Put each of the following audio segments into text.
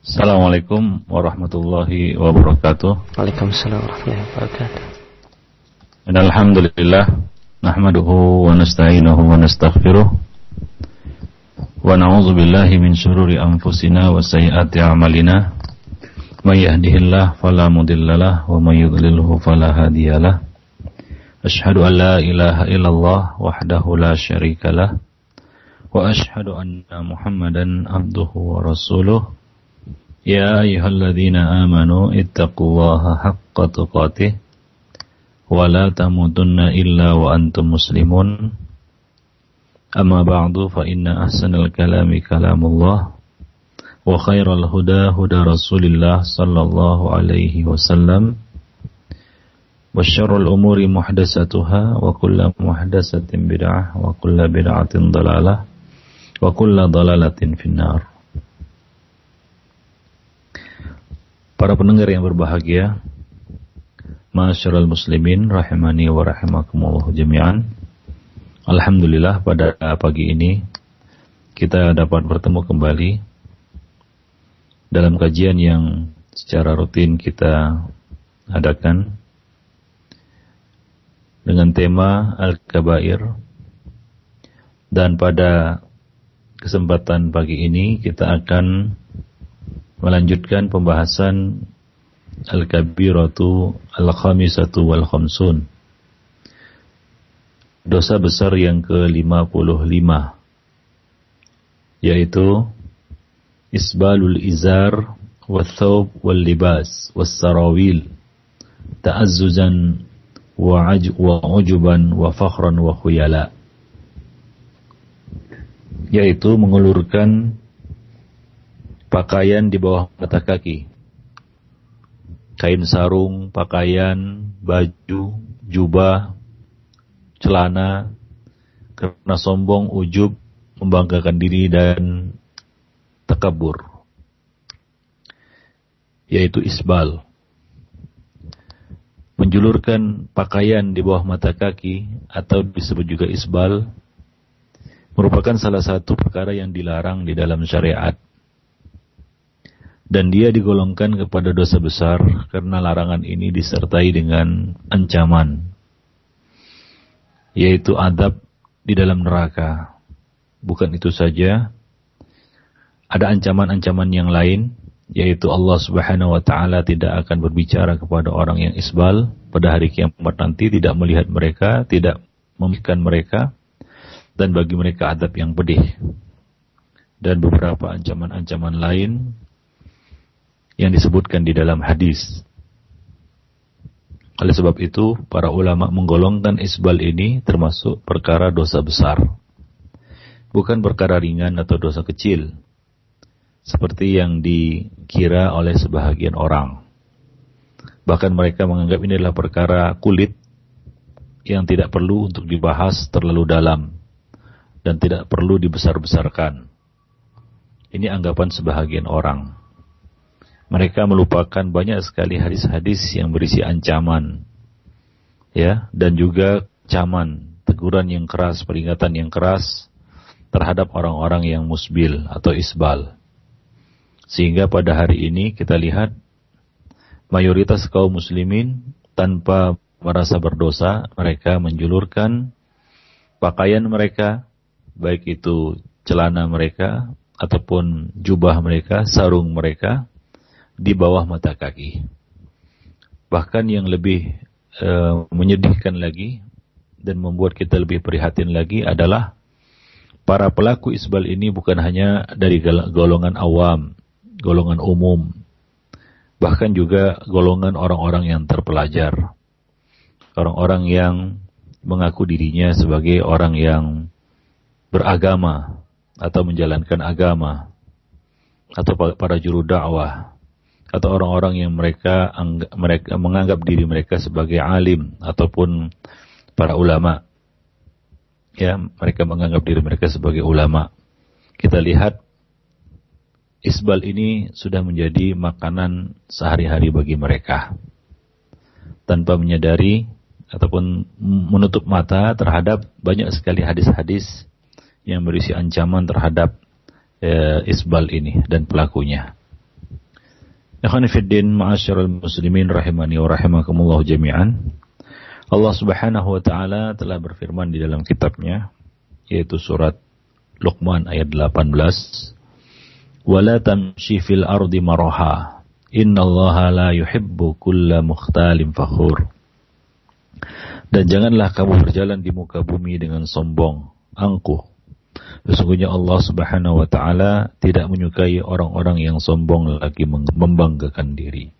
Assalamualaikum warahmatullahi wabarakatuh. Waalaikumsalam warahmatullahi wabarakatuh. Alhamdulillah nahmaduhu wa nasta'inuhu wa nastaghfiruh wa na'udzu billahi min shururi anfusina wa sayyiati a'malina. May yahdihillahu fala mudhillalah wa may yudlilhu fala hadiyalah. Ashhadu an la ilaha illallah wahdahu la syarikalah wa ashhadu anna Muhammadan abduhu wa rasuluh. يا أيها الذين آمنوا اتقوا الله حق تقاته ولا تموتن إلا وأنتم مسلمون أما بعد فإن أحسن الكلام كلام الله وخير الهدى هدى رسول الله صلى الله عليه وسلم وشر الأمور محدثاتها وكل محدثة بدعة وكل بدعة ضلالة wa kulla dalalatin finnar. Para pendengar yang berbahagia, Masyarul muslimin rahimani wa rahimakumullah jami'an. Alhamdulillah pada pagi ini kita dapat bertemu kembali dalam kajian yang secara rutin kita adakan dengan tema Al-Kabair dan pada kesempatan pagi ini kita akan melanjutkan pembahasan Al-Kabiratu Al-Khamisatu Wal Khamsun Dosa besar yang ke-55 yaitu Isbalul Izar Wathawb Wal Libas Wassarawil Ta'azzuzan Wa ujuban Wa fakhran Wa khuyala' yaitu mengulurkan pakaian di bawah mata kaki. Kain sarung, pakaian, baju, jubah, celana, karena sombong, ujub, membanggakan diri dan takabur. Yaitu isbal. Menjulurkan pakaian di bawah mata kaki atau disebut juga isbal merupakan salah satu perkara yang dilarang di dalam syariat. Dan dia digolongkan kepada dosa besar karena larangan ini disertai dengan ancaman, yaitu adab di dalam neraka. Bukan itu saja, ada ancaman-ancaman yang lain, yaitu Allah Subhanahu wa taala tidak akan berbicara kepada orang yang isbal pada hari kiamat nanti tidak melihat mereka, tidak memikirkan mereka dan bagi mereka adab yang pedih dan beberapa ancaman-ancaman lain yang disebutkan di dalam hadis. Oleh sebab itu, para ulama menggolongkan isbal ini termasuk perkara dosa besar. Bukan perkara ringan atau dosa kecil. Seperti yang dikira oleh sebahagian orang. Bahkan mereka menganggap ini adalah perkara kulit yang tidak perlu untuk dibahas terlalu dalam dan tidak perlu dibesar-besarkan. Ini anggapan sebahagian orang. Mereka melupakan banyak sekali hadis-hadis yang berisi ancaman, ya, dan juga caman, teguran yang keras, peringatan yang keras terhadap orang-orang yang musbil atau isbal. Sehingga pada hari ini kita lihat mayoritas kaum muslimin tanpa merasa berdosa, mereka menjulurkan pakaian mereka baik itu celana mereka ataupun jubah mereka, sarung mereka di bawah mata kaki. Bahkan yang lebih e, menyedihkan lagi dan membuat kita lebih prihatin lagi adalah para pelaku isbal ini bukan hanya dari golongan awam, golongan umum, bahkan juga golongan orang-orang yang terpelajar. Orang-orang yang mengaku dirinya sebagai orang yang beragama atau menjalankan agama atau para juru dakwah atau orang-orang yang mereka mereka menganggap diri mereka sebagai alim ataupun para ulama. Ya mereka menganggap diri mereka sebagai ulama. Kita lihat isbal ini sudah menjadi makanan sehari-hari bagi mereka. Tanpa menyadari ataupun menutup mata terhadap banyak sekali hadis-hadis yang berisi ancaman terhadap e, isbal ini dan pelakunya. Ikhwan ma'asyiral muslimin rahimani wa rahimakumullah jami'an. Allah Subhanahu wa taala telah berfirman di dalam kitabnya yaitu surat Luqman ayat 18. Wala tamshi fil ardi maraha. Innallaha la yuhibbu kulla mukhtalin fakhur. Dan janganlah kamu berjalan di muka bumi dengan sombong, angkuh, Sesungguhnya Allah Subhanahu wa taala tidak menyukai orang-orang yang sombong lagi membanggakan diri.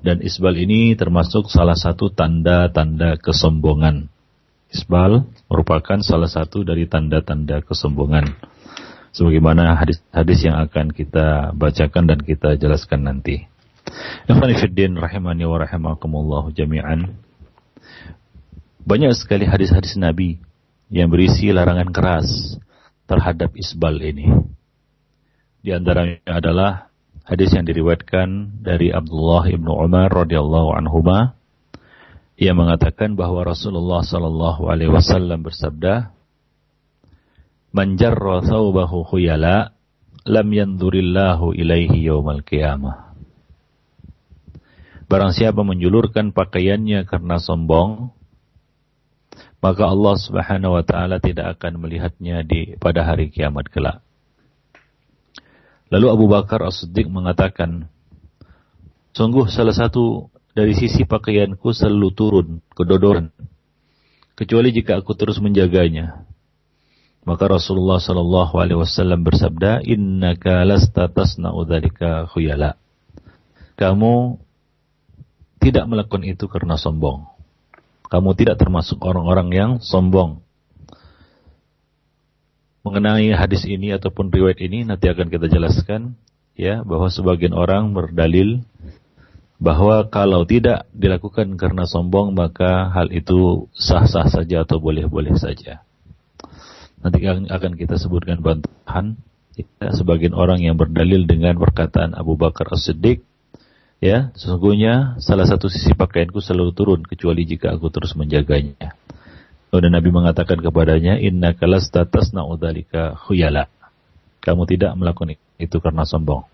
Dan isbal ini termasuk salah satu tanda-tanda kesombongan. Isbal merupakan salah satu dari tanda-tanda kesombongan. Sebagaimana hadis-hadis yang akan kita bacakan dan kita jelaskan nanti. Rahimani wa rahimakumullah jami'an. Banyak sekali hadis-hadis Nabi yang berisi larangan keras terhadap isbal ini. Di antaranya adalah hadis yang diriwayatkan dari Abdullah ibnu Umar radhiyallahu anhu ia mengatakan bahwa Rasulullah sallallahu alaihi wasallam bersabda, "Man jarra thawbahu khuyala lam yanzurillahu ilaihi yaumal qiyamah." Barang siapa menjulurkan pakaiannya karena sombong, maka Allah Subhanahu wa taala tidak akan melihatnya di pada hari kiamat kelak. Lalu Abu Bakar As-Siddiq mengatakan, Sungguh salah satu dari sisi pakaianku selalu turun kedodoran, kecuali jika aku terus menjaganya. Maka Rasulullah Shallallahu Alaihi Wasallam bersabda, Inna lasta tasna'u dzalika khuyala. Kamu tidak melakukan itu karena sombong. Kamu tidak termasuk orang-orang yang sombong. Mengenai hadis ini ataupun riwayat ini nanti akan kita jelaskan ya bahwa sebagian orang berdalil bahwa kalau tidak dilakukan karena sombong maka hal itu sah-sah saja atau boleh-boleh saja. Nanti akan kita sebutkan bantahan ya, sebagian orang yang berdalil dengan perkataan Abu Bakar As-Siddiq Ya, sesungguhnya salah satu sisi pakaianku selalu turun kecuali jika aku terus menjaganya. Kemudian Nabi mengatakan kepadanya, Inna kalas tatas na'udhalika khuyala. Kamu tidak melakukan itu karena sombong.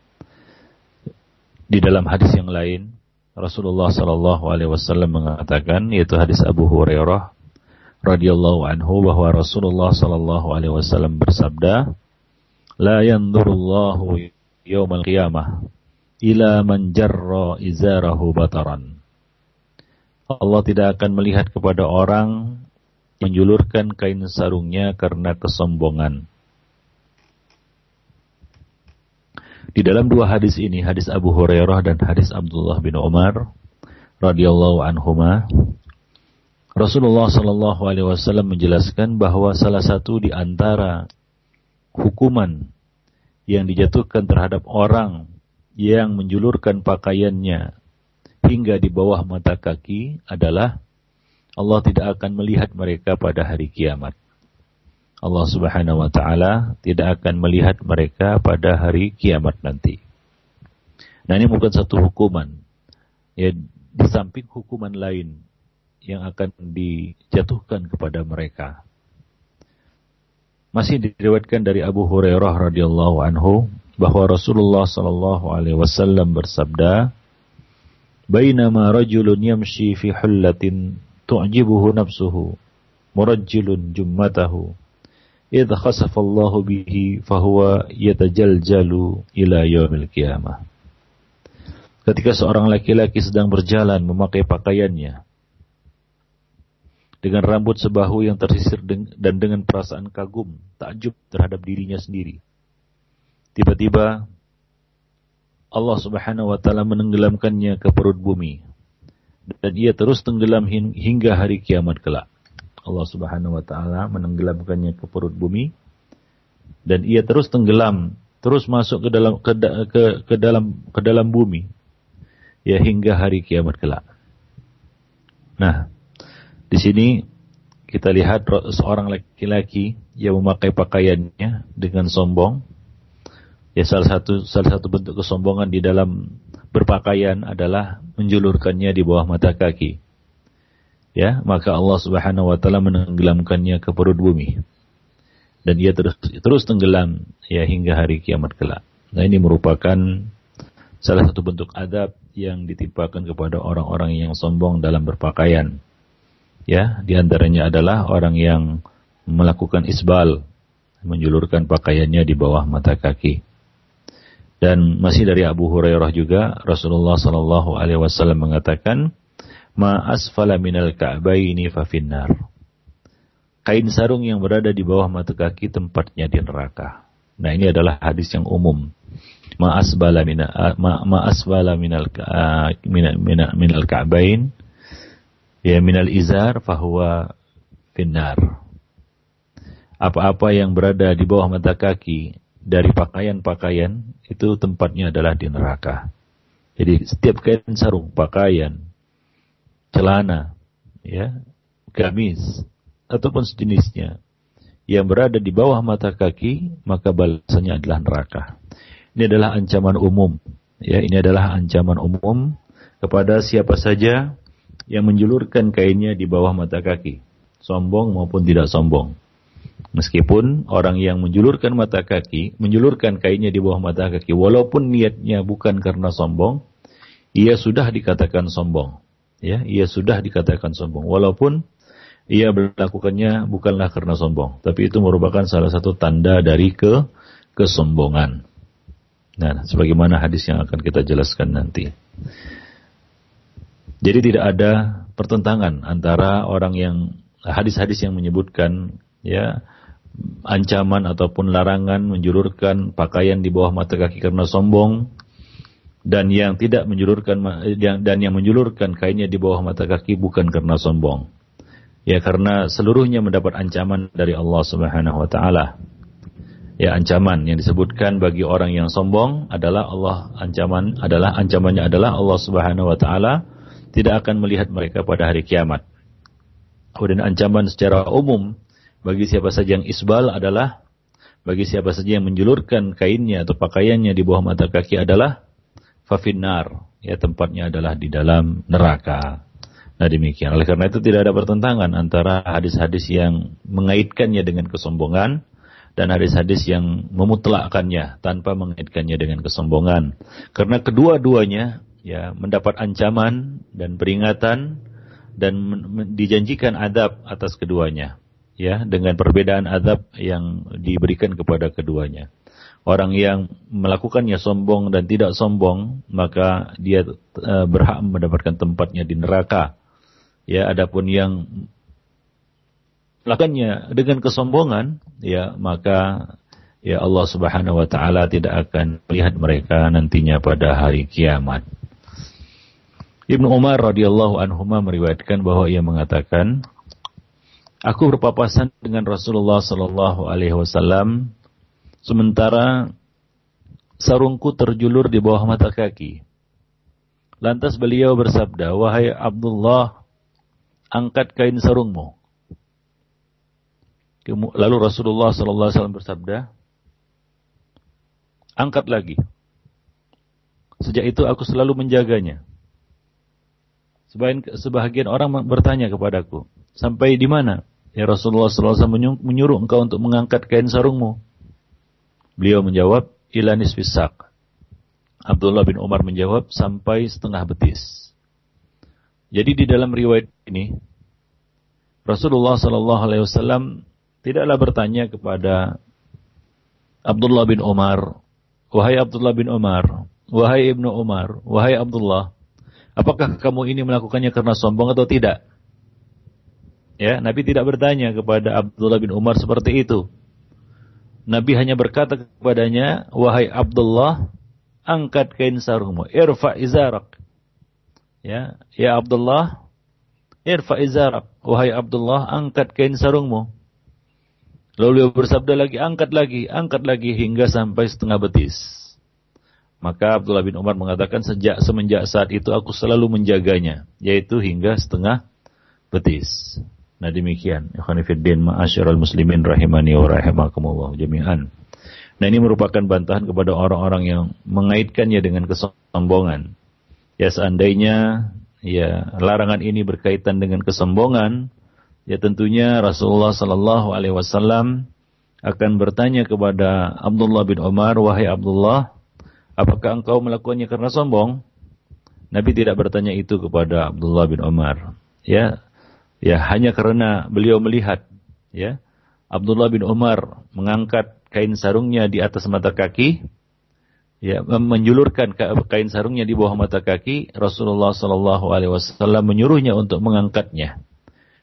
Di dalam hadis yang lain, Rasulullah Shallallahu Alaihi Wasallam mengatakan, yaitu hadis Abu Hurairah radhiyallahu anhu bahwa Rasulullah Shallallahu Alaihi Wasallam bersabda, La yandurullahu yawmal qiyamah ila man jarra izarahu bataran. Allah tidak akan melihat kepada orang menjulurkan kain sarungnya karena kesombongan. Di dalam dua hadis ini, hadis Abu Hurairah dan hadis Abdullah bin Umar radhiyallahu anhuma, Rasulullah Shallallahu alaihi wasallam menjelaskan bahwa salah satu di antara hukuman yang dijatuhkan terhadap orang yang menjulurkan pakaiannya hingga di bawah mata kaki adalah Allah tidak akan melihat mereka pada hari kiamat. Allah Subhanahu wa taala tidak akan melihat mereka pada hari kiamat nanti. Nah, ini bukan satu hukuman. Ya, di samping hukuman lain yang akan dijatuhkan kepada mereka. Masih diriwayatkan dari Abu Hurairah radhiyallahu anhu bahwa Rasulullah sallallahu alaihi wasallam bersabda, "Bainama rajulun yamshi fi hullatin tu'jibuhu nafsuhu, murajjilun jummatahu, idh khasafa Allah bihi fahuwa yatajaljalu ila yaumil qiyamah." Ketika seorang laki-laki sedang berjalan memakai pakaiannya dengan rambut sebahu yang tersisir dan dengan perasaan kagum, takjub terhadap dirinya sendiri Tiba-tiba Allah Subhanahu wa taala menenggelamkannya ke perut bumi dan ia terus tenggelam hingga hari kiamat kelak. Allah Subhanahu wa taala menenggelamkannya ke perut bumi dan ia terus tenggelam, terus masuk ke dalam ke, ke, ke dalam ke dalam bumi ya hingga hari kiamat kelak. Nah, di sini kita lihat seorang laki-laki yang memakai pakaiannya dengan sombong Ya salah satu salah satu bentuk kesombongan di dalam berpakaian adalah menjulurkannya di bawah mata kaki. Ya, maka Allah Subhanahu wa taala menenggelamkannya ke perut bumi. Dan ia terus terus tenggelam ya hingga hari kiamat kelak. Nah, ini merupakan salah satu bentuk adab yang ditimpakan kepada orang-orang yang sombong dalam berpakaian. Ya, di antaranya adalah orang yang melakukan isbal, menjulurkan pakaiannya di bawah mata kaki. Dan masih dari Abu Hurairah juga Rasulullah Shallallahu Alaihi Wasallam mengatakan, "Ma asfala minal ka'baini fa finnar." Kain sarung yang berada di bawah mata kaki tempatnya di neraka. Nah ini adalah hadis yang umum. Ma asbala mina ma, ma asbala minal minal, minal ka'bain ya minal izar fahuwa finnar. Apa-apa yang berada di bawah mata kaki dari pakaian-pakaian itu tempatnya adalah di neraka. Jadi setiap kain sarung, pakaian, celana, ya, gamis ataupun sejenisnya yang berada di bawah mata kaki, maka balasannya adalah neraka. Ini adalah ancaman umum. Ya, ini adalah ancaman umum kepada siapa saja yang menjulurkan kainnya di bawah mata kaki, sombong maupun tidak sombong. Meskipun orang yang menjulurkan mata kaki, menjulurkan kainnya di bawah mata kaki, walaupun niatnya bukan karena sombong, ia sudah dikatakan sombong. Ya, ia sudah dikatakan sombong. Walaupun ia melakukannya bukanlah karena sombong, tapi itu merupakan salah satu tanda dari ke kesombongan. Nah, sebagaimana hadis yang akan kita jelaskan nanti. Jadi tidak ada pertentangan antara orang yang hadis-hadis yang menyebutkan ya ancaman ataupun larangan menjulurkan pakaian di bawah mata kaki karena sombong dan yang tidak menjulurkan dan yang menjulurkan kainnya di bawah mata kaki bukan karena sombong. Ya karena seluruhnya mendapat ancaman dari Allah Subhanahu wa taala. Ya ancaman yang disebutkan bagi orang yang sombong adalah Allah ancaman adalah ancamannya adalah Allah Subhanahu wa taala tidak akan melihat mereka pada hari kiamat. Kemudian ancaman secara umum bagi siapa saja yang isbal adalah bagi siapa saja yang menjulurkan kainnya atau pakaiannya di bawah mata kaki adalah fafinar, ya tempatnya adalah di dalam neraka. Nah demikian. Oleh karena itu tidak ada pertentangan antara hadis-hadis yang mengaitkannya dengan kesombongan dan hadis-hadis yang memutlakkannya tanpa mengaitkannya dengan kesombongan. Karena kedua-duanya ya mendapat ancaman dan peringatan dan dijanjikan adab atas keduanya ya dengan perbedaan adab yang diberikan kepada keduanya. Orang yang melakukannya sombong dan tidak sombong, maka dia uh, berhak mendapatkan tempatnya di neraka. Ya, adapun yang melakukannya dengan kesombongan, ya maka ya Allah Subhanahu wa taala tidak akan melihat mereka nantinya pada hari kiamat. Ibnu Umar radhiyallahu anhu meriwayatkan bahwa ia mengatakan, Aku berpapasan dengan Rasulullah Sallallahu Alaihi Wasallam sementara sarungku terjulur di bawah mata kaki. Lantas beliau bersabda, Wahai Abdullah, angkat kain sarungmu. Lalu Rasulullah Sallallahu Alaihi Wasallam bersabda, angkat lagi. Sejak itu aku selalu menjaganya. Sebagian orang bertanya kepadaku, sampai di mana? Ya Rasulullah SAW menyuruh engkau untuk mengangkat kain sarungmu. Beliau menjawab, ilanis fisak. Abdullah bin Umar menjawab, sampai setengah betis. Jadi di dalam riwayat ini, Rasulullah SAW tidaklah bertanya kepada Abdullah bin Umar, wahai Abdullah bin Umar, wahai ibnu Umar, wahai Abdullah, apakah kamu ini melakukannya karena sombong atau tidak? Ya, Nabi tidak bertanya kepada Abdullah bin Umar seperti itu. Nabi hanya berkata kepadanya, "Wahai Abdullah, angkat kain sarungmu, irfa izarak." Ya, ya Abdullah, irfa izarak. Wahai Abdullah, angkat kain sarungmu. Lalu dia bersabda lagi, angkat lagi, angkat lagi hingga sampai setengah betis. Maka Abdullah bin Umar mengatakan sejak semenjak saat itu aku selalu menjaganya, yaitu hingga setengah betis. Nah demikian. Ikhwanifiddin ma'asyiral muslimin rahimani wa rahimakumullah jami'an. Nah ini merupakan bantahan kepada orang-orang yang mengaitkannya dengan kesombongan. Ya seandainya ya larangan ini berkaitan dengan kesombongan, ya tentunya Rasulullah Sallallahu Alaihi Wasallam akan bertanya kepada Abdullah bin Umar, wahai Abdullah, Apakah engkau melakukannya karena sombong? Nabi tidak bertanya itu kepada Abdullah bin Umar. Ya, ya hanya karena beliau melihat, ya, Abdullah bin Umar mengangkat kain sarungnya di atas mata kaki, ya, menjulurkan kain sarungnya di bawah mata kaki. Rasulullah Shallallahu Alaihi Wasallam menyuruhnya untuk mengangkatnya.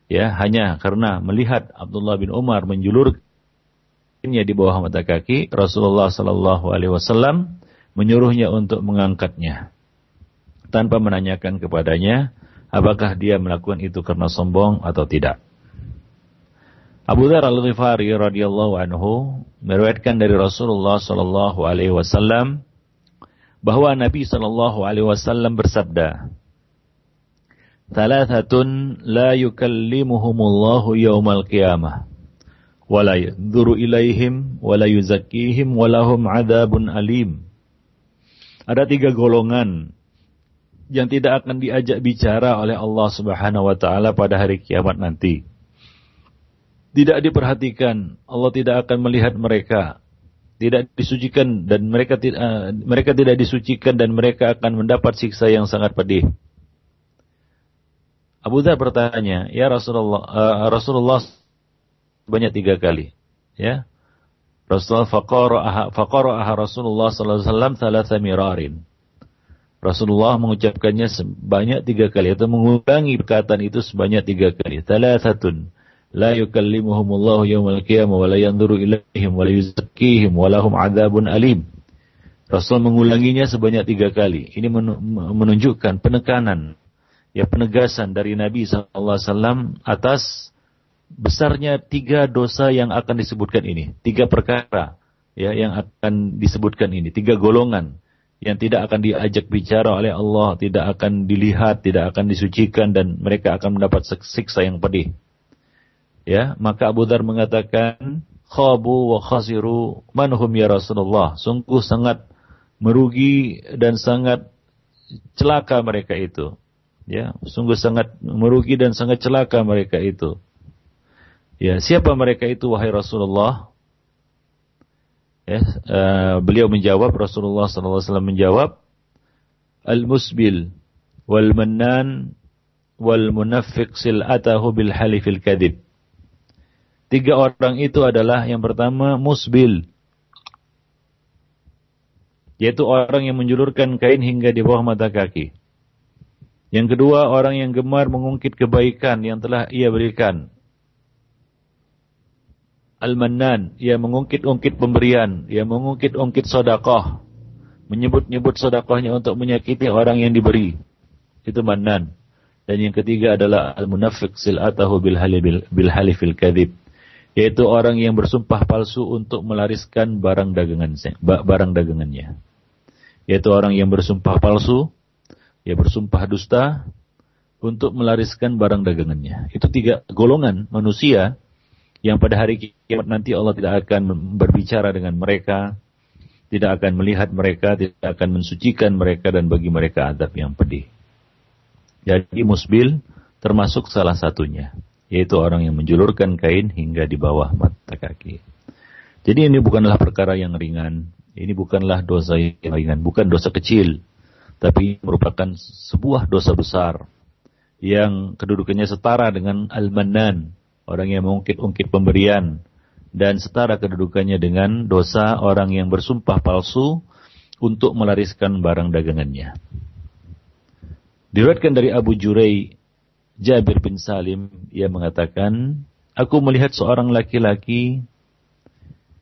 Ya, hanya karena melihat Abdullah bin Umar menjulurkannya di bawah mata kaki, Rasulullah Shallallahu Alaihi Wasallam menyuruhnya untuk mengangkatnya tanpa menanyakan kepadanya apakah dia melakukan itu karena sombong atau tidak. Abu Dhar Al-Ghifari radhiyallahu anhu meriwayatkan dari Rasulullah sallallahu alaihi wasallam bahwa Nabi sallallahu alaihi wasallam bersabda, "Thalathatun la yukallimuhumullahu yaumal qiyamah." wala yadhuru ilaihim wala yuzakkihim walahum adabun alim. Ada tiga golongan yang tidak akan diajak bicara oleh Allah Subhanahu wa taala pada hari kiamat nanti. Tidak diperhatikan, Allah tidak akan melihat mereka. Tidak disucikan dan mereka tidak uh, mereka tidak disucikan dan mereka akan mendapat siksa yang sangat pedih. Abu Dhar bertanya, "Ya Rasulullah, uh, Rasulullah banyak tiga kali." Ya. Rasulullah faqara faqara Rasulullah sallallahu alaihi wasallam thalatha mirarin. Rasulullah mengucapkannya sebanyak tiga kali atau mengulangi perkataan itu sebanyak tiga kali. Thalathatun la yukallimuhumullahu yawmal qiyamah wa la yanzuru ilaihim wa la wa alim. Rasul mengulanginya sebanyak tiga kali. Ini menunjukkan penekanan, ya penegasan dari Nabi SAW atas besarnya tiga dosa yang akan disebutkan ini. Tiga perkara ya yang akan disebutkan ini. Tiga golongan yang tidak akan diajak bicara oleh Allah, tidak akan dilihat, tidak akan disucikan dan mereka akan mendapat siksa yang pedih. Ya, maka Abu Dhar mengatakan, "Khabu wa khasiru manhum ya Rasulullah." Sungguh sangat merugi dan sangat celaka mereka itu. Ya, sungguh sangat merugi dan sangat celaka mereka itu. Ya, siapa mereka itu wahai Rasulullah? Ya, uh, beliau menjawab Rasulullah SAW menjawab al-musbil wal mannan wal munafiq sil'atahu bil halifil kadib. Tiga orang itu adalah yang pertama musbil yaitu orang yang menjulurkan kain hingga di bawah mata kaki. Yang kedua orang yang gemar mengungkit kebaikan yang telah ia berikan Al-Mannan, ia mengungkit-ungkit pemberian, ia mengungkit-ungkit sodakoh, menyebut-nyebut sodakohnya untuk menyakiti orang yang diberi. Itu Mannan. Dan yang ketiga adalah Al-Munafiq sil'atahu bil halifil kadhib. Yaitu orang yang bersumpah palsu untuk melariskan barang dagangan barang dagangannya. Yaitu orang yang bersumpah palsu, ia bersumpah dusta untuk melariskan barang dagangannya. Itu tiga golongan manusia yang pada hari kiamat nanti Allah tidak akan berbicara dengan mereka, tidak akan melihat mereka, tidak akan mensucikan mereka dan bagi mereka adab yang pedih. Jadi musbil termasuk salah satunya, yaitu orang yang menjulurkan kain hingga di bawah mata kaki. Jadi ini bukanlah perkara yang ringan, ini bukanlah dosa yang ringan, bukan dosa kecil, tapi merupakan sebuah dosa besar yang kedudukannya setara dengan al-manan, orang yang mengungkit-ungkit pemberian, dan setara kedudukannya dengan dosa orang yang bersumpah palsu untuk melariskan barang dagangannya. Diriwayatkan dari Abu Jurai Jabir bin Salim ia mengatakan, aku melihat seorang laki-laki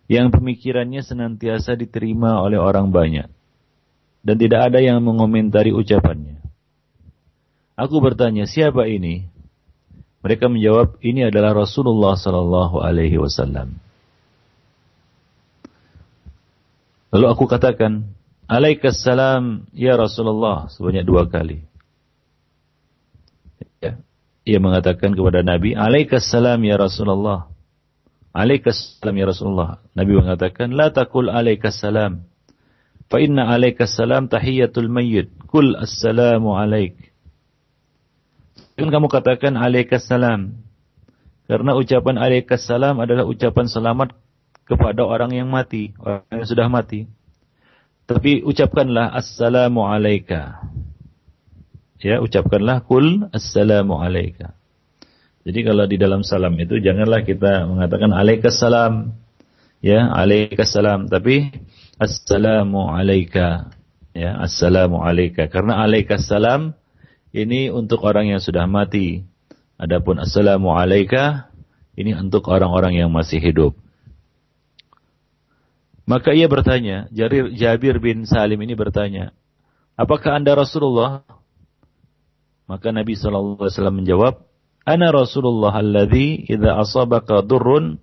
yang pemikirannya senantiasa diterima oleh orang banyak dan tidak ada yang mengomentari ucapannya. Aku bertanya, siapa ini? Mereka menjawab, ini adalah Rasulullah Sallallahu Alaihi Wasallam. Lalu aku katakan, Alaikassalam ya Rasulullah sebanyak dua kali. Ya. Ia mengatakan kepada Nabi, Alaikassalam ya Rasulullah. Alaikassalam ya Rasulullah. Nabi mengatakan, La takul alaikassalam. Fa inna alaikassalam tahiyatul mayyit. Kul assalamu alaik. Jangan kamu katakan alaikassalam. Karena ucapan alaikassalam adalah ucapan selamat kepada orang yang mati, orang yang sudah mati. Tapi ucapkanlah assalamu alayka. Ya, ucapkanlah kul assalamu alayka. Jadi kalau di dalam salam itu janganlah kita mengatakan alaikassalam. Ya, alaikassalam. Tapi assalamu alayka. Ya, assalamu alayka. Karena alaikassalam ini untuk orang yang sudah mati. Adapun assalamu alayka ini untuk orang-orang yang masih hidup. Maka ia bertanya, Jarir, Jabir bin Salim ini bertanya, apakah anda Rasulullah? Maka Nabi SAW menjawab, Ana Rasulullah alladhi idha asabaka durrun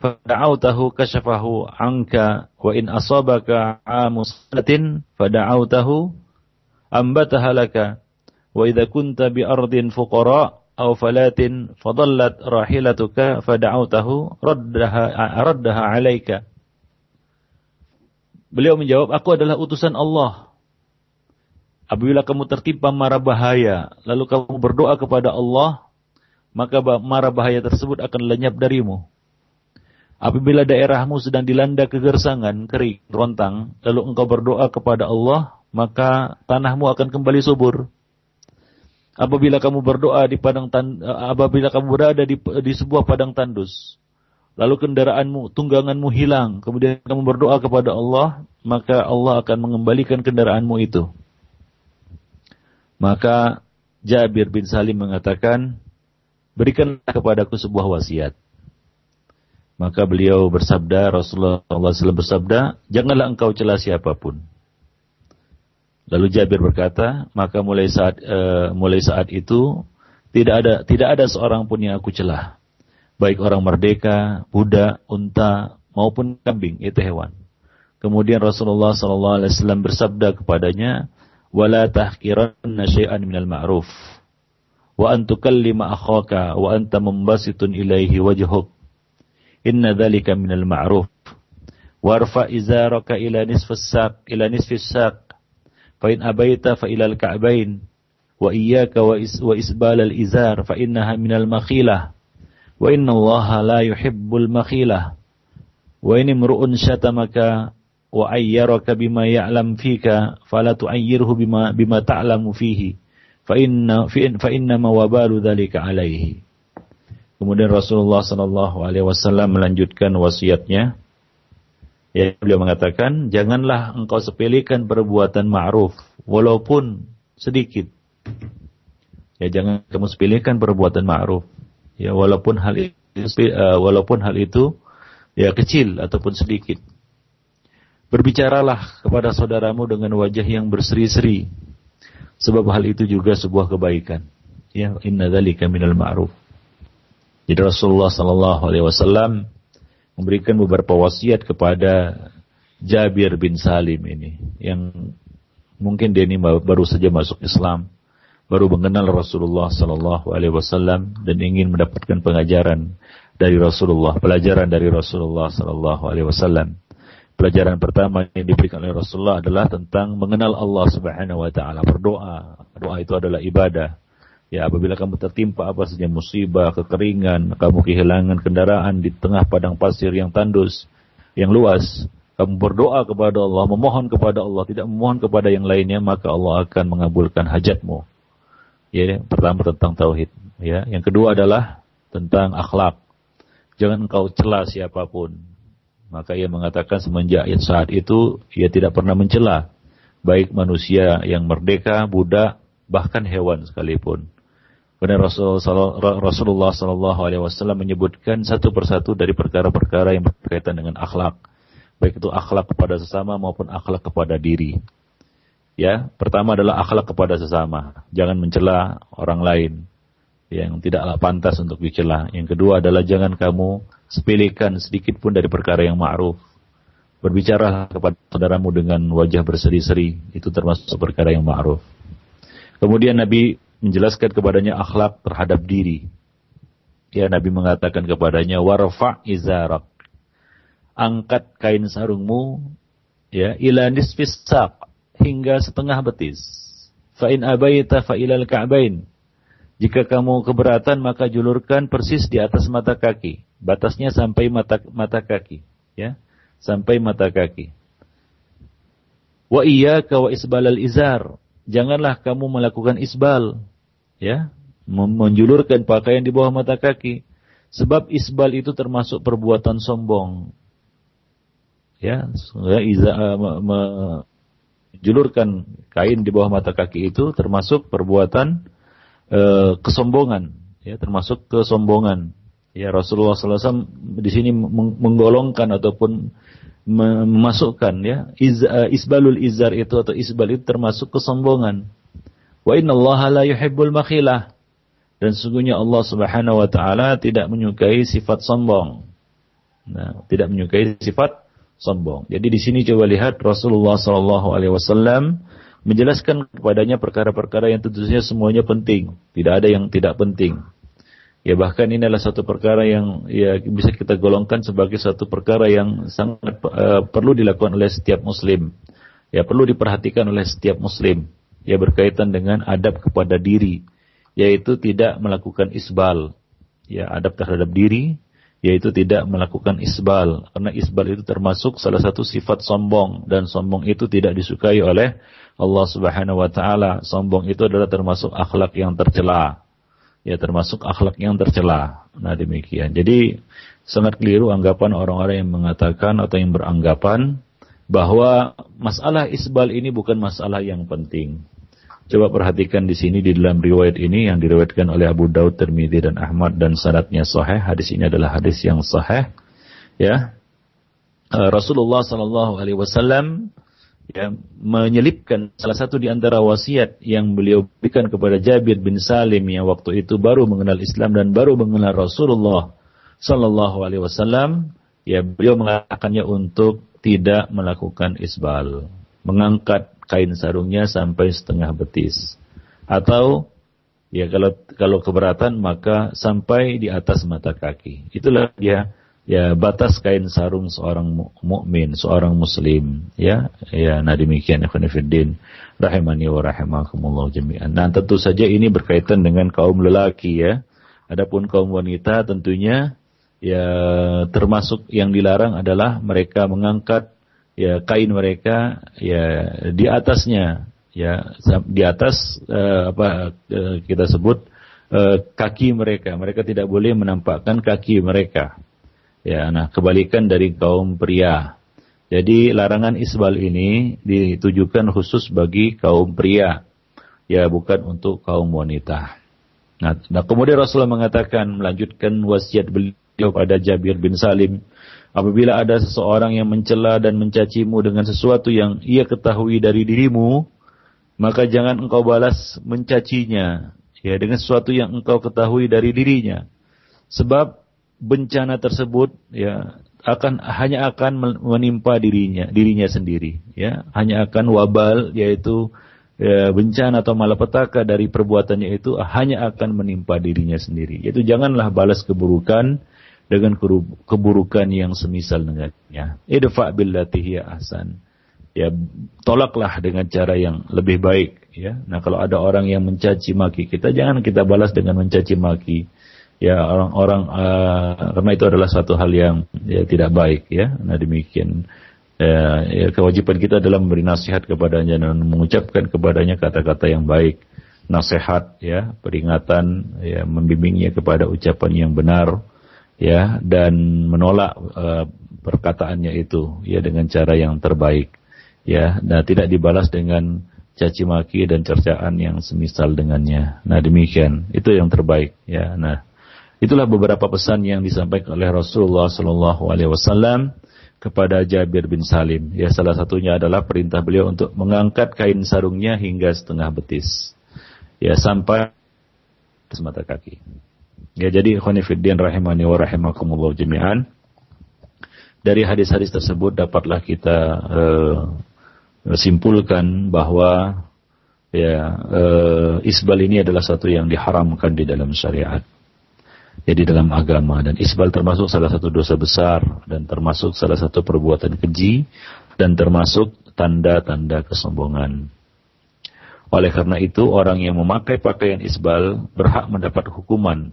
fada'autahu kashafahu anka wa in asabaka amusatin fada'autahu ambataha laka wa idha kunta bi ardin fuqara aw falatin fadallat rahilatuka fada'autahu raddaha Beliau menjawab, aku adalah utusan Allah. Apabila kamu tertimpa mara bahaya, lalu kamu berdoa kepada Allah, maka mara bahaya tersebut akan lenyap darimu. Apabila daerahmu sedang dilanda kegersangan, kering, rontang, lalu engkau berdoa kepada Allah, maka tanahmu akan kembali subur. Apabila kamu berdoa di padang tan, apabila kamu berada di, di sebuah padang tandus, lalu kendaraanmu, tungganganmu hilang, kemudian kamu berdoa kepada Allah, maka Allah akan mengembalikan kendaraanmu itu. Maka Jabir bin Salim mengatakan, berikanlah kepadaku sebuah wasiat. Maka beliau bersabda, Rasulullah SAW bersabda, janganlah engkau celah siapa pun. Lalu Jabir berkata, maka mulai saat uh, mulai saat itu tidak ada tidak ada seorang pun yang aku celah baik orang merdeka, budak, unta maupun kambing itu hewan. Kemudian Rasulullah sallallahu alaihi wasallam bersabda kepadanya, "Wala tahqiranna syai'an minal ma'ruf." Wa an tukallima akhaka wa anta mumbasitun ilaihi wajhuk. Inna dzalika minal ma'ruf. Warfa izaraka ila nisfis saq ila nisfis saq. Fa in abaita fa ila al-ka'bain. Wa iyyaka wa, is, wa isbal al-izar fa innaha minal makhilah. Wa inna Allah la yuhibbul makhilah. Wa in imru'un syatamaka wa ayyaraka bima ya'lam fika fala tu'ayyirhu bima bima ta'lamu fihi fa inna fa inna ma wabalu dzalika alaihi. Kemudian Rasulullah sallallahu alaihi wasallam melanjutkan wasiatnya. Ya, beliau mengatakan, janganlah engkau sepelekan perbuatan ma'ruf walaupun sedikit. Ya, jangan kamu sepelekan perbuatan ma'ruf. Ya walaupun hal itu uh, walaupun hal itu ya kecil ataupun sedikit. Berbicaralah kepada saudaramu dengan wajah yang berseri-seri. Sebab hal itu juga sebuah kebaikan. Ya inna dzalika minal ma'ruf. Jadi Rasulullah sallallahu alaihi wasallam memberikan beberapa wasiat kepada Jabir bin Salim ini yang mungkin dia ini baru saja masuk Islam baru mengenal Rasulullah Sallallahu Alaihi Wasallam dan ingin mendapatkan pengajaran dari Rasulullah, pelajaran dari Rasulullah Sallallahu Alaihi Wasallam. Pelajaran pertama yang diberikan oleh Rasulullah adalah tentang mengenal Allah Subhanahu Wa Taala, berdoa. Doa itu adalah ibadah. Ya, apabila kamu tertimpa apa saja musibah, kekeringan, kamu kehilangan kendaraan di tengah padang pasir yang tandus, yang luas, kamu berdoa kepada Allah, memohon kepada Allah, tidak memohon kepada yang lainnya, maka Allah akan mengabulkan hajatmu. Ya, pertama tentang tauhid, ya. Yang kedua adalah tentang akhlak. Jangan engkau celah siapa pun. Maka ia mengatakan semenjak saat itu ia tidak pernah mencela baik manusia yang merdeka, budak, bahkan hewan sekalipun. Karena Rasulullah Sallallahu Alaihi Wasallam menyebutkan satu persatu dari perkara-perkara yang berkaitan dengan akhlak, baik itu akhlak kepada sesama maupun akhlak kepada diri. Ya, pertama adalah akhlak kepada sesama. Jangan mencela orang lain yang tidaklah pantas untuk dicela. Yang kedua adalah jangan kamu sepelekan sedikit pun dari perkara yang ma'ruf. Berbicara kepada saudaramu dengan wajah berseri-seri, itu termasuk perkara yang ma'ruf. Kemudian Nabi menjelaskan kepadanya akhlak terhadap diri. Ya, Nabi mengatakan kepadanya, warfa izarak. Angkat kain sarungmu, ya, ila nisfis hingga setengah betis. Fa'in abaita fa'ilal ka'bain. Jika kamu keberatan maka julurkan persis di atas mata kaki. Batasnya sampai mata mata kaki, ya. Sampai mata kaki. Wa iyyaka wa isbalal izar. Janganlah kamu melakukan isbal, ya, menjulurkan pakaian di bawah mata kaki. Sebab isbal itu termasuk perbuatan sombong. Ya, iza, uh, menjulurkan kain di bawah mata kaki itu termasuk perbuatan uh, kesombongan, ya, termasuk kesombongan. Ya Rasulullah SAW di sini menggolongkan ataupun memasukkan ya uh, isbalul izar itu atau isbal itu termasuk kesombongan. Wa inna Allah la yuhibbul makhilah. Dan sesungguhnya Allah Subhanahu wa taala tidak menyukai sifat sombong. Nah, tidak menyukai sifat sombong. Jadi di sini coba lihat Rasulullah sallallahu alaihi wasallam menjelaskan kepadanya perkara-perkara yang tentunya semuanya penting, tidak ada yang tidak penting. Ya bahkan ini adalah satu perkara yang ya bisa kita golongkan sebagai satu perkara yang sangat uh, perlu dilakukan oleh setiap muslim. Ya perlu diperhatikan oleh setiap muslim. Ya berkaitan dengan adab kepada diri, yaitu tidak melakukan isbal. Ya adab terhadap diri, yaitu tidak melakukan isbal. Karena isbal itu termasuk salah satu sifat sombong dan sombong itu tidak disukai oleh Allah Subhanahu wa taala. Sombong itu adalah termasuk akhlak yang tercela ya termasuk akhlak yang tercela. Nah demikian. Jadi sangat keliru anggapan orang-orang yang mengatakan atau yang beranggapan bahwa masalah isbal ini bukan masalah yang penting. Coba perhatikan di sini di dalam riwayat ini yang diriwayatkan oleh Abu Daud, Tirmidzi dan Ahmad dan syaratnya sahih. Hadis ini adalah hadis yang sahih. Ya. Eh, Rasulullah sallallahu alaihi wasallam ya, menyelipkan salah satu di antara wasiat yang beliau berikan kepada Jabir bin Salim yang waktu itu baru mengenal Islam dan baru mengenal Rasulullah Sallallahu Alaihi Wasallam, ya beliau mengatakannya untuk tidak melakukan isbal, mengangkat kain sarungnya sampai setengah betis, atau ya kalau kalau keberatan maka sampai di atas mata kaki. Itulah dia ya batas kain sarung seorang mukmin, seorang muslim, ya. Ya, nah demikian ikhwan rahimani wa rahimakumullah jami'an. Nah, tentu saja ini berkaitan dengan kaum lelaki ya. Adapun kaum wanita tentunya ya termasuk yang dilarang adalah mereka mengangkat ya kain mereka ya di atasnya ya di atas uh, apa uh, kita sebut uh, kaki mereka. Mereka tidak boleh menampakkan kaki mereka Ya, nah kebalikan dari kaum pria. Jadi larangan isbal ini ditujukan khusus bagi kaum pria. Ya, bukan untuk kaum wanita. Nah, nah kemudian Rasulullah mengatakan melanjutkan wasiat beliau pada Jabir bin Salim, apabila ada seseorang yang mencela dan mencacimu dengan sesuatu yang ia ketahui dari dirimu, maka jangan engkau balas mencacinya ya dengan sesuatu yang engkau ketahui dari dirinya. Sebab bencana tersebut ya akan hanya akan menimpa dirinya dirinya sendiri ya hanya akan wabal yaitu ya, bencana atau malapetaka dari perbuatannya itu hanya akan menimpa dirinya sendiri yaitu janganlah balas keburukan dengan keburukan yang semisal dengannya. Idfa billati hiya ahsan. Ya tolaklah dengan cara yang lebih baik ya. Nah kalau ada orang yang mencaci maki kita jangan kita balas dengan mencaci maki. Ya orang-orang uh, karena itu adalah satu hal yang ya tidak baik ya. Nah demikian. Ya, ya kewajiban kita adalah memberi nasihat kepadanya dan mengucapkan kepadanya kata-kata yang baik, nasihat ya, peringatan ya, membimbingnya kepada ucapan yang benar ya dan menolak uh, perkataannya itu ya dengan cara yang terbaik ya dan tidak dibalas dengan caci maki dan cercaan yang semisal dengannya. Nah demikian itu yang terbaik ya. Nah Itulah beberapa pesan yang disampaikan oleh Rasulullah Sallallahu Alaihi Wasallam kepada Jabir bin Salim. Ya salah satunya adalah perintah beliau untuk mengangkat kain sarungnya hingga setengah betis. Ya sampai semata kaki. Ya jadi khonifuddin rahimani wa rahimakumullah jami'an. Dari hadis-hadis tersebut dapatlah kita uh, simpulkan bahwa ya uh, isbal ini adalah satu yang diharamkan di dalam syariat jadi dalam agama dan isbal termasuk salah satu dosa besar dan termasuk salah satu perbuatan keji dan termasuk tanda-tanda kesombongan. Oleh karena itu orang yang memakai pakaian isbal berhak mendapat hukuman.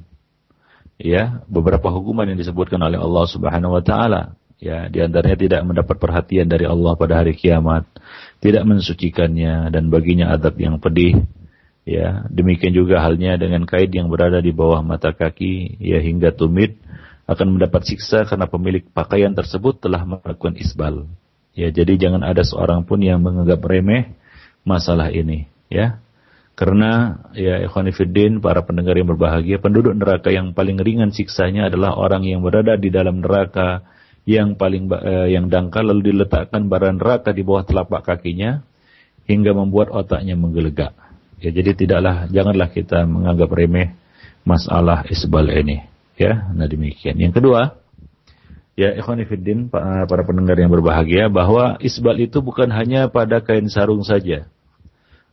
Ya, beberapa hukuman yang disebutkan oleh Allah Subhanahu wa taala. Ya, di antaranya tidak mendapat perhatian dari Allah pada hari kiamat, tidak mensucikannya dan baginya adab yang pedih. Ya, demikian juga halnya dengan kain yang berada di bawah mata kaki ya hingga tumit akan mendapat siksa karena pemilik pakaian tersebut telah melakukan isbal. Ya, jadi jangan ada seorang pun yang menganggap remeh masalah ini, ya. Karena ya ikhwanifiddin para pendengar yang berbahagia, penduduk neraka yang paling ringan siksanya adalah orang yang berada di dalam neraka yang paling eh, yang dangkal lalu diletakkan bara neraka di bawah telapak kakinya hingga membuat otaknya menggelegak. Ya jadi tidaklah janganlah kita menganggap remeh masalah isbal ini. Ya, nah demikian. Yang kedua, ya ikhwanifiddin para pendengar yang berbahagia bahwa isbal itu bukan hanya pada kain sarung saja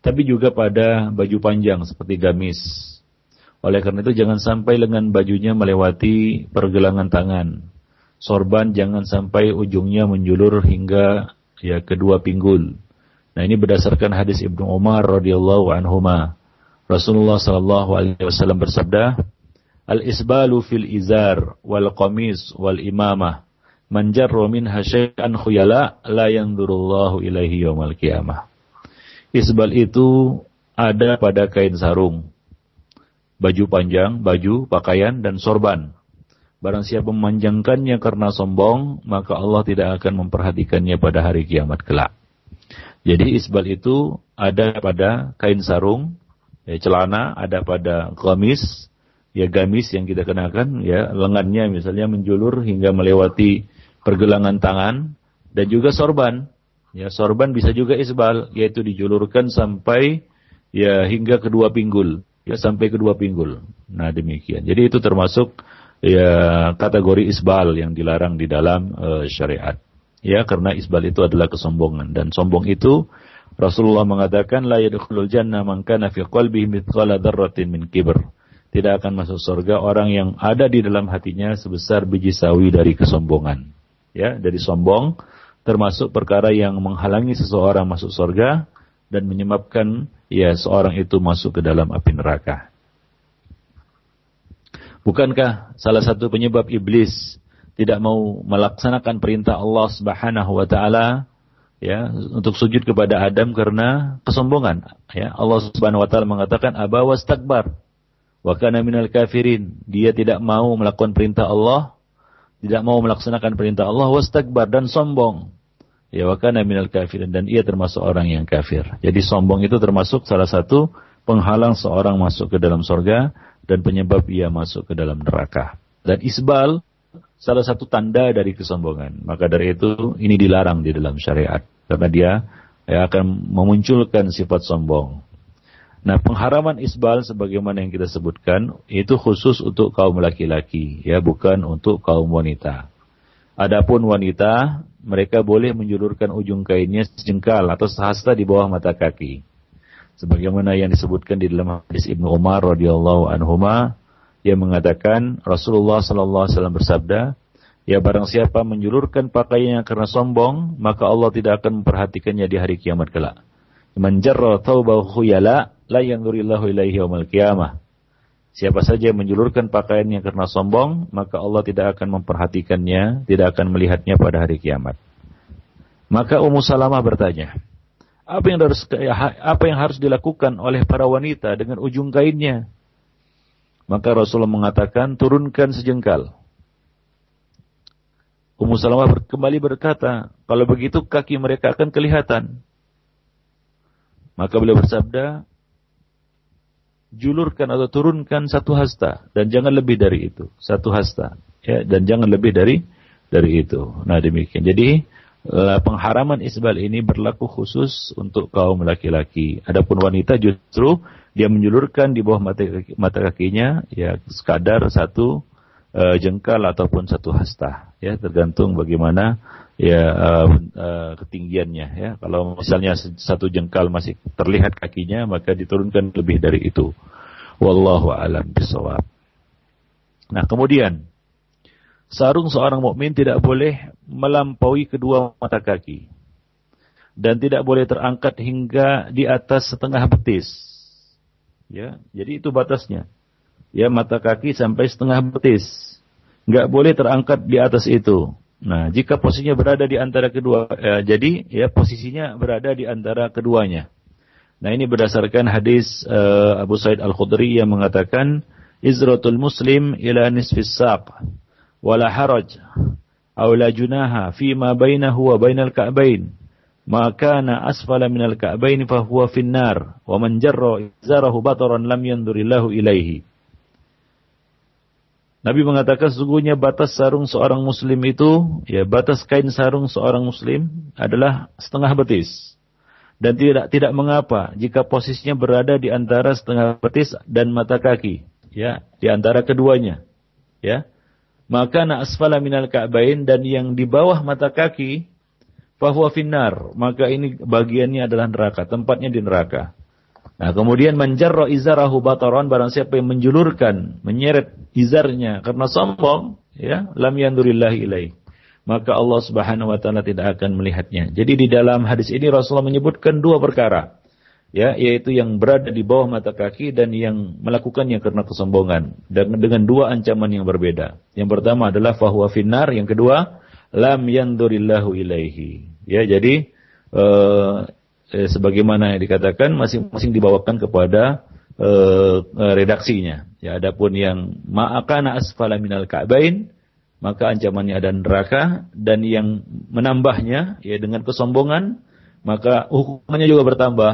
tapi juga pada baju panjang seperti gamis. Oleh karena itu jangan sampai lengan bajunya melewati pergelangan tangan. Sorban jangan sampai ujungnya menjulur hingga ya kedua pinggul. Nah ini berdasarkan hadis Ibnu Umar radhiyallahu anhu. Rasulullah sallallahu alaihi wasallam bersabda, "Al-isbalu fil izar wal qamis wal imamah man jarra minha syai'an khuyala la yanzurullahu ilaihi yaumal qiyamah." Isbal itu ada pada kain sarung, baju panjang, baju, pakaian, dan sorban. Barang siapa memanjangkannya karena sombong, maka Allah tidak akan memperhatikannya pada hari kiamat kelak. Jadi isbal itu ada pada kain sarung, ya, celana, ada pada gamis, ya gamis yang kita kenakan, ya lengannya misalnya menjulur hingga melewati pergelangan tangan, dan juga sorban, Ya, sorban bisa juga isbal, yaitu dijulurkan sampai ya hingga kedua pinggul, ya sampai kedua pinggul. Nah, demikian. Jadi itu termasuk ya kategori isbal yang dilarang di dalam uh, syariat. Ya, karena isbal itu adalah kesombongan dan sombong itu Rasulullah mengatakan la yadkhulul jannah man kana fi qalbihi mithqala dzarratin min kibr. Tidak akan masuk surga orang yang ada di dalam hatinya sebesar biji sawi dari kesombongan. Ya, dari sombong termasuk perkara yang menghalangi seseorang masuk surga dan menyebabkan ya seorang itu masuk ke dalam api neraka. Bukankah salah satu penyebab iblis tidak mau melaksanakan perintah Allah Subhanahu wa taala ya untuk sujud kepada Adam karena kesombongan? Ya Allah Subhanahu wa taala mengatakan aba wastakbar wa kana minal kafirin. Dia tidak mau melakukan perintah Allah tidak mau melaksanakan perintah Allah wastakbar dan sombong Ya wakana minal kafirin dan ia termasuk orang yang kafir. Jadi sombong itu termasuk salah satu penghalang seorang masuk ke dalam sorga dan penyebab ia masuk ke dalam neraka. Dan isbal salah satu tanda dari kesombongan. Maka dari itu ini dilarang di dalam syariat karena dia ya, akan memunculkan sifat sombong. Nah, pengharaman isbal sebagaimana yang kita sebutkan itu khusus untuk kaum laki-laki, ya bukan untuk kaum wanita. Adapun wanita, mereka boleh menjulurkan ujung kainnya sejengkal atau sehasta di bawah mata kaki. Sebagaimana yang disebutkan di dalam hadis Ibnu Umar radhiyallahu anhuma yang mengatakan Rasulullah sallallahu alaihi wasallam bersabda, "Ya barang siapa menjulurkan pakaiannya karena sombong, maka Allah tidak akan memperhatikannya di hari kiamat kelak." Man jarra thawbahu khuyala la yanzurillahu ilaihi yaumal qiyamah. Siapa saja yang menjulurkan pakaiannya karena sombong, maka Allah tidak akan memperhatikannya, tidak akan melihatnya pada hari kiamat. Maka Ummu Salamah bertanya, apa yang harus apa yang harus dilakukan oleh para wanita dengan ujung kainnya? Maka Rasulullah mengatakan, turunkan sejengkal. Ummu Salamah kembali berkata, kalau begitu kaki mereka akan kelihatan. Maka beliau bersabda, julurkan atau turunkan satu hasta. Dan jangan lebih dari itu. Satu hasta. Ya dan jangan lebih dari dari itu. Nah demikian. Jadi pengharaman isbal ini berlaku khusus untuk kaum laki-laki. Adapun wanita justru dia menjulurkan di bawah mata, kaki, mata kakinya ya sekadar satu uh, jengkal ataupun satu hasta ya tergantung bagaimana ya uh, uh, ketinggiannya ya. Kalau misalnya satu jengkal masih terlihat kakinya maka diturunkan lebih dari itu. Wallahu alam bisawab. Nah, kemudian sarung seorang mukmin tidak boleh melampaui kedua mata kaki dan tidak boleh terangkat hingga di atas setengah betis. Ya, jadi itu batasnya. Ya, mata kaki sampai setengah betis. Enggak boleh terangkat di atas itu Nah, jika posisinya berada di antara kedua, eh, jadi ya posisinya berada di antara keduanya. Nah, ini berdasarkan hadis eh, Abu Said Al Khudri yang mengatakan izratul muslim ila nisfis saq wala haraj aw junaha fi ma bainahu wa bainal ka'bain ma kana asfala minal ka'bain fa huwa finnar wa man jarra izarahu bataran lam yandurillahu ilaihi Nabi mengatakan sesungguhnya batas sarung seorang muslim itu, ya batas kain sarung seorang muslim adalah setengah betis. Dan tidak tidak mengapa jika posisinya berada di antara setengah betis dan mata kaki, ya, di antara keduanya. Ya. Maka na asfala minal ka'bain dan yang di bawah mata kaki fahuwa finnar, maka ini bagiannya adalah neraka, tempatnya di neraka. Nah, kemudian menjarra izarahu bataran barang siapa yang menjulurkan, menyeret izarnya karena sombong, ya, lam yandurillahi ilaih. Maka Allah Subhanahu wa taala tidak akan melihatnya. Jadi di dalam hadis ini Rasulullah menyebutkan dua perkara. Ya, yaitu yang berada di bawah mata kaki dan yang melakukannya karena kesombongan dan dengan dua ancaman yang berbeda. Yang pertama adalah fahuwa finnar, yang kedua lam yandurillahu ilaihi. Ya, jadi uh, eh, sebagaimana yang dikatakan masing-masing dibawakan kepada eh, redaksinya. Ya, adapun yang ma'akana asfala minal ka'bain maka ancamannya ada neraka dan yang menambahnya ya dengan kesombongan maka hukumannya juga bertambah.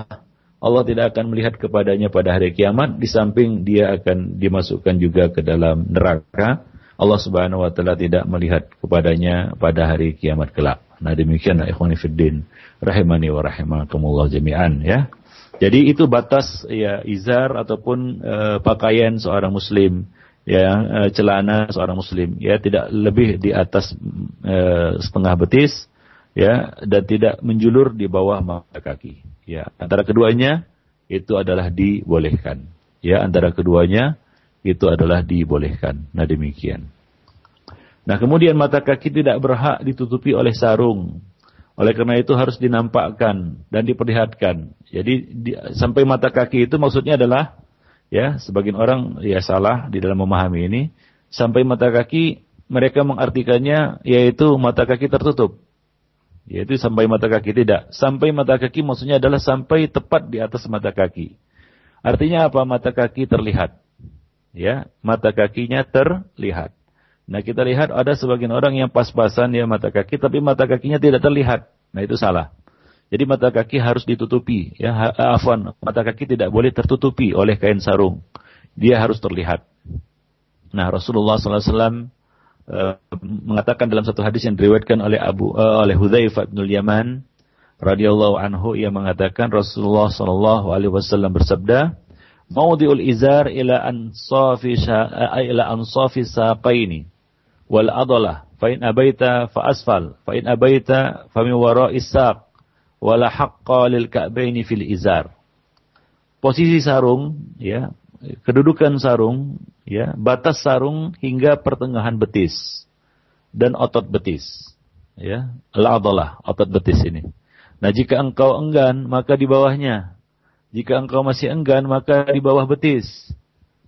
Allah tidak akan melihat kepadanya pada hari kiamat di samping dia akan dimasukkan juga ke dalam neraka. Allah Subhanahu wa taala tidak melihat kepadanya pada hari kiamat kelak. Nah demikianlah ikhwani fiddin rahimani wa rahimakumullah jami'an ya. Jadi itu batas ya izar ataupun uh, pakaian seorang muslim ya uh, celana seorang muslim ya tidak lebih di atas uh, setengah betis ya dan tidak menjulur di bawah mata kaki ya antara keduanya itu adalah dibolehkan ya antara keduanya itu adalah dibolehkan nah demikian nah kemudian mata kaki tidak berhak ditutupi oleh sarung oleh karena itu harus dinampakkan dan diperlihatkan. Jadi di, sampai mata kaki itu maksudnya adalah ya sebagian orang ya salah di dalam memahami ini. Sampai mata kaki mereka mengartikannya yaitu mata kaki tertutup. Yaitu sampai mata kaki tidak. Sampai mata kaki maksudnya adalah sampai tepat di atas mata kaki. Artinya apa? Mata kaki terlihat. Ya, mata kakinya terlihat. Nah kita lihat ada sebagian orang yang pas-pasan ya mata kaki, tapi mata kakinya tidak terlihat. Nah itu salah. Jadi mata kaki harus ditutupi. Ya, afwan, mata kaki tidak boleh tertutupi oleh kain sarung. Dia harus terlihat. Nah Rasulullah SAW uh, eh, mengatakan dalam satu hadis yang diriwayatkan oleh Abu uh, oleh Hudzaifah bin Yaman radhiyallahu anhu ia mengatakan Rasulullah sallallahu alaihi wasallam bersabda maudhi'ul izar ila ansafi ila ansafi saqaini wal adalah fa in abaita fa asfal fa in abaita fa min wara'i saq wala haqqa lil ka'baini fil izar. Posisi sarung ya kedudukan sarung ya batas sarung hingga pertengahan betis dan otot betis ya al adalah otot betis ini. Nah jika engkau enggan maka di bawahnya jika engkau masih enggan maka di bawah betis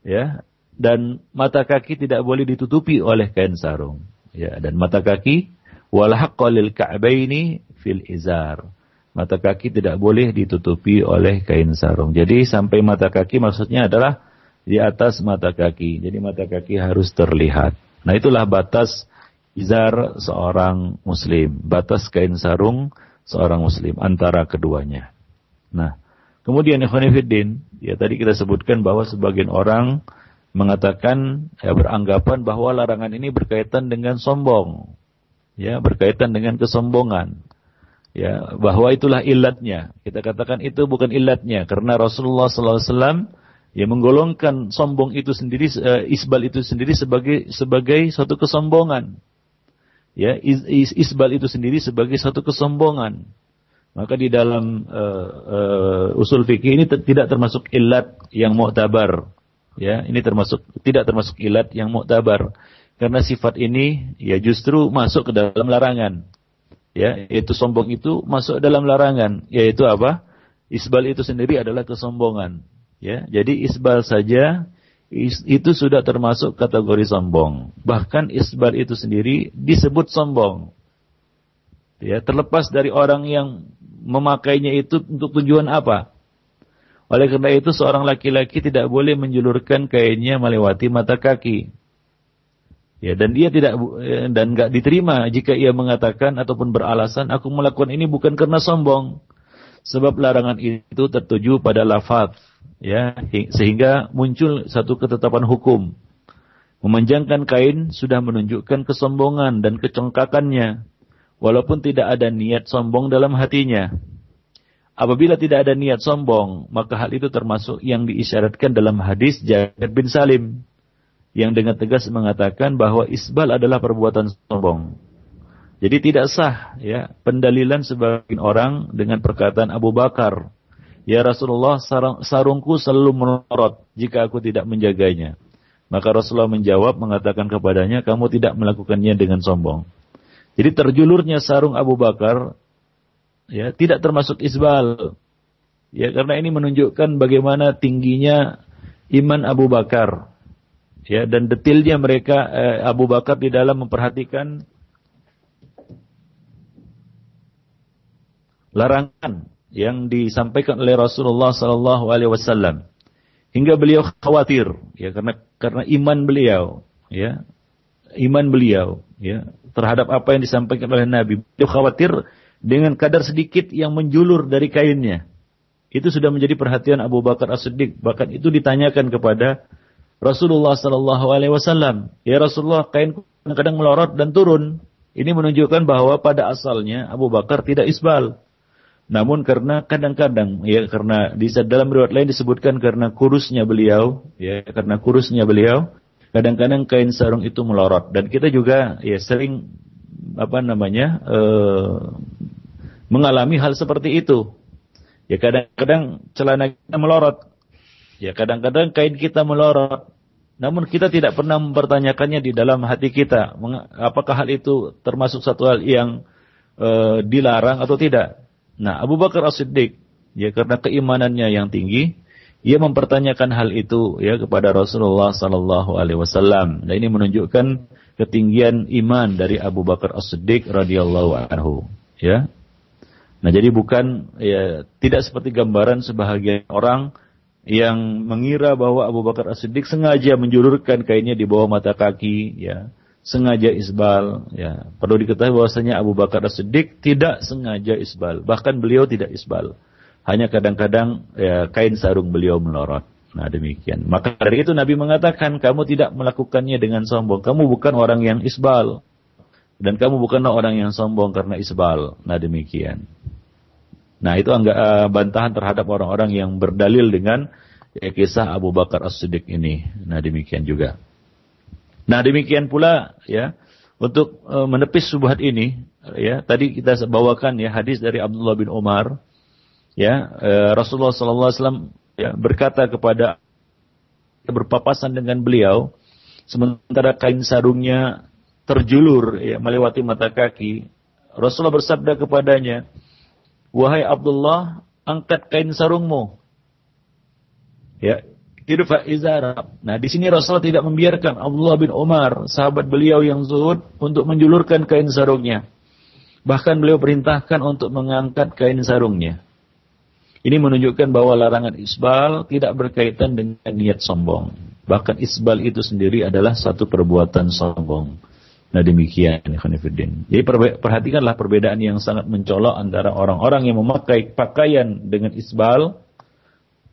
ya dan mata kaki tidak boleh ditutupi oleh kain sarung. Ya, dan mata kaki wal haqqalil ka'baini fil izar. Mata kaki tidak boleh ditutupi oleh kain sarung. Jadi sampai mata kaki maksudnya adalah di atas mata kaki. Jadi mata kaki harus terlihat. Nah itulah batas izar seorang muslim. Batas kain sarung seorang muslim antara keduanya. Nah, kemudian Ikhwanifiddin, ya tadi kita sebutkan bahwa sebagian orang mengatakan ya beranggapan bahwa larangan ini berkaitan dengan sombong. Ya, berkaitan dengan kesombongan. Ya, bahwa itulah ilatnya. Kita katakan itu bukan ilatnya karena Rasulullah SAW ya menggolongkan sombong itu sendiri uh, isbal itu sendiri sebagai sebagai suatu kesombongan. Ya, is, is, isbal itu sendiri sebagai suatu kesombongan. Maka di dalam uh, uh, usul fikih ini tidak termasuk ilat yang mu'tabar Ya, ini termasuk tidak termasuk ilat yang muktabar. Karena sifat ini ya justru masuk ke dalam larangan. Ya, yaitu sombong itu masuk dalam larangan, yaitu apa? Isbal itu sendiri adalah kesombongan. Ya, jadi isbal saja itu sudah termasuk kategori sombong. Bahkan isbal itu sendiri disebut sombong. Ya, terlepas dari orang yang memakainya itu untuk tujuan apa. Oleh karena itu seorang laki-laki tidak boleh menjulurkan kainnya melewati mata kaki. Ya, dan dia tidak eh, dan nggak diterima jika ia mengatakan ataupun beralasan aku melakukan ini bukan karena sombong. Sebab larangan itu tertuju pada lafaz ya sehingga muncul satu ketetapan hukum. Memanjangkan kain sudah menunjukkan kesombongan dan kecongkakannya walaupun tidak ada niat sombong dalam hatinya. Apabila tidak ada niat sombong, maka hal itu termasuk yang diisyaratkan dalam hadis Jabir bin Salim yang dengan tegas mengatakan bahwa isbal adalah perbuatan sombong. Jadi tidak sah ya pendalilan sebagian orang dengan perkataan Abu Bakar, "Ya Rasulullah, sarung, sarungku selalu melorot jika aku tidak menjaganya." Maka Rasulullah menjawab mengatakan kepadanya, "Kamu tidak melakukannya dengan sombong." Jadi terjulurnya sarung Abu Bakar ya tidak termasuk isbal. Ya karena ini menunjukkan bagaimana tingginya iman Abu Bakar. Ya dan detailnya mereka eh, Abu Bakar di dalam memperhatikan larangan yang disampaikan oleh Rasulullah sallallahu alaihi wasallam hingga beliau khawatir ya karena karena iman beliau ya iman beliau ya terhadap apa yang disampaikan oleh Nabi beliau khawatir dengan kadar sedikit yang menjulur dari kainnya. Itu sudah menjadi perhatian Abu Bakar As-Siddiq. Bahkan itu ditanyakan kepada Rasulullah Sallallahu Alaihi Wasallam. Ya Rasulullah, kain kadang-kadang melorot dan turun. Ini menunjukkan bahwa pada asalnya Abu Bakar tidak isbal. Namun karena kadang-kadang ya karena di dalam riwayat lain disebutkan karena kurusnya beliau, ya karena kurusnya beliau, kadang-kadang kain sarung itu melorot dan kita juga ya sering apa namanya uh, mengalami hal seperti itu. Ya kadang-kadang celana kita melorot. Ya kadang-kadang kain kita melorot. Namun kita tidak pernah mempertanyakannya di dalam hati kita. Apakah hal itu termasuk satu hal yang e, dilarang atau tidak. Nah Abu Bakar As-Siddiq. Ya karena keimanannya yang tinggi. Ia mempertanyakan hal itu ya kepada Rasulullah Sallallahu Alaihi Wasallam. Dan ini menunjukkan ketinggian iman dari Abu Bakar As-Siddiq radhiyallahu anhu. Ya, Nah, jadi bukan ya tidak seperti gambaran sebahagian orang yang mengira bahwa Abu Bakar As-Siddiq sengaja menjulurkan kainnya di bawah mata kaki, ya, sengaja isbal, ya. Perlu diketahui bahwasanya Abu Bakar As-Siddiq tidak sengaja isbal, bahkan beliau tidak isbal. Hanya kadang-kadang ya, kain sarung beliau melorot. Nah demikian. Maka dari itu Nabi mengatakan kamu tidak melakukannya dengan sombong. Kamu bukan orang yang isbal. Dan kamu bukanlah orang yang sombong karena isbal. Nah demikian. Nah itu anggap uh, bantahan terhadap orang-orang yang berdalil dengan ya, kisah Abu Bakar As-Siddiq ini. Nah demikian juga. Nah demikian pula ya untuk uh, menepis subhat ini ya tadi kita bawakan ya hadis dari Abdullah bin Umar ya uh, Rasulullah wasallam ya berkata kepada berpapasan dengan beliau sementara kain sarungnya terjulur ya, melewati mata kaki. Rasulullah bersabda kepadanya, "Wahai Abdullah, angkat kain sarungmu." Ya, irfa izara. Nah, di sini Rasulullah tidak membiarkan Abdullah bin Umar, sahabat beliau yang zuhud, untuk menjulurkan kain sarungnya. Bahkan beliau perintahkan untuk mengangkat kain sarungnya. Ini menunjukkan bahwa larangan isbal tidak berkaitan dengan niat sombong. Bahkan isbal itu sendiri adalah satu perbuatan sombong. Nah demikian Khonifuddin. Jadi perhatikanlah perbedaan yang sangat mencolok antara orang-orang yang memakai pakaian dengan isbal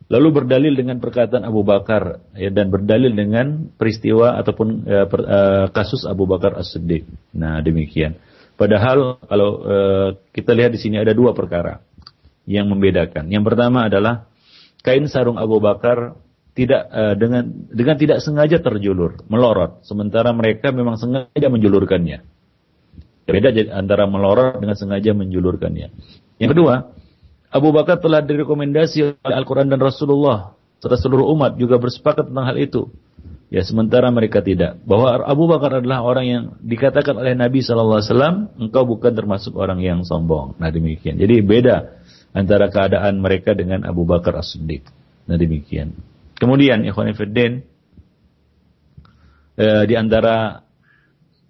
lalu berdalil dengan perkataan Abu Bakar ya, dan berdalil dengan peristiwa ataupun ya, per, uh, kasus Abu Bakar As-Siddiq. Nah demikian. Padahal kalau uh, kita lihat di sini ada dua perkara yang membedakan. Yang pertama adalah kain sarung Abu Bakar tidak uh, dengan dengan tidak sengaja terjulur, melorot, sementara mereka memang sengaja menjulurkannya. Beda antara melorot dengan sengaja menjulurkannya. Yang kedua, Abu Bakar telah direkomendasi oleh Al-Quran dan Rasulullah serta seluruh umat juga bersepakat tentang hal itu. Ya, sementara mereka tidak. Bahwa Abu Bakar adalah orang yang dikatakan oleh Nabi SAW, engkau bukan termasuk orang yang sombong. Nah demikian. Jadi beda antara keadaan mereka dengan Abu Bakar As-Siddiq. Nah demikian. Kemudian ikhwan fillah eh, di antara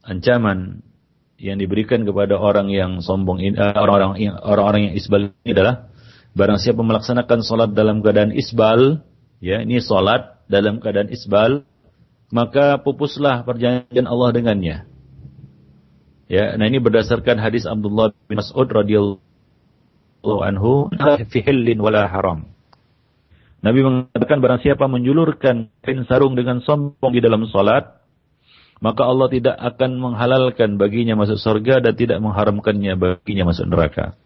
ancaman yang diberikan kepada orang yang sombong eh, orang-orang orang-orang yang isbal ini adalah barang siapa melaksanakan salat dalam keadaan isbal ya ini salat dalam keadaan isbal maka pupuslah perjanjian Allah dengannya ya nah ini berdasarkan hadis Abdullah bin Mas'ud radhiyallahu anhu fi hillin wala haram Nabi mengatakan barang siapa menjulurkan kain sarung dengan sombong di dalam salat maka Allah tidak akan menghalalkan baginya masuk surga dan tidak mengharamkannya baginya masuk neraka.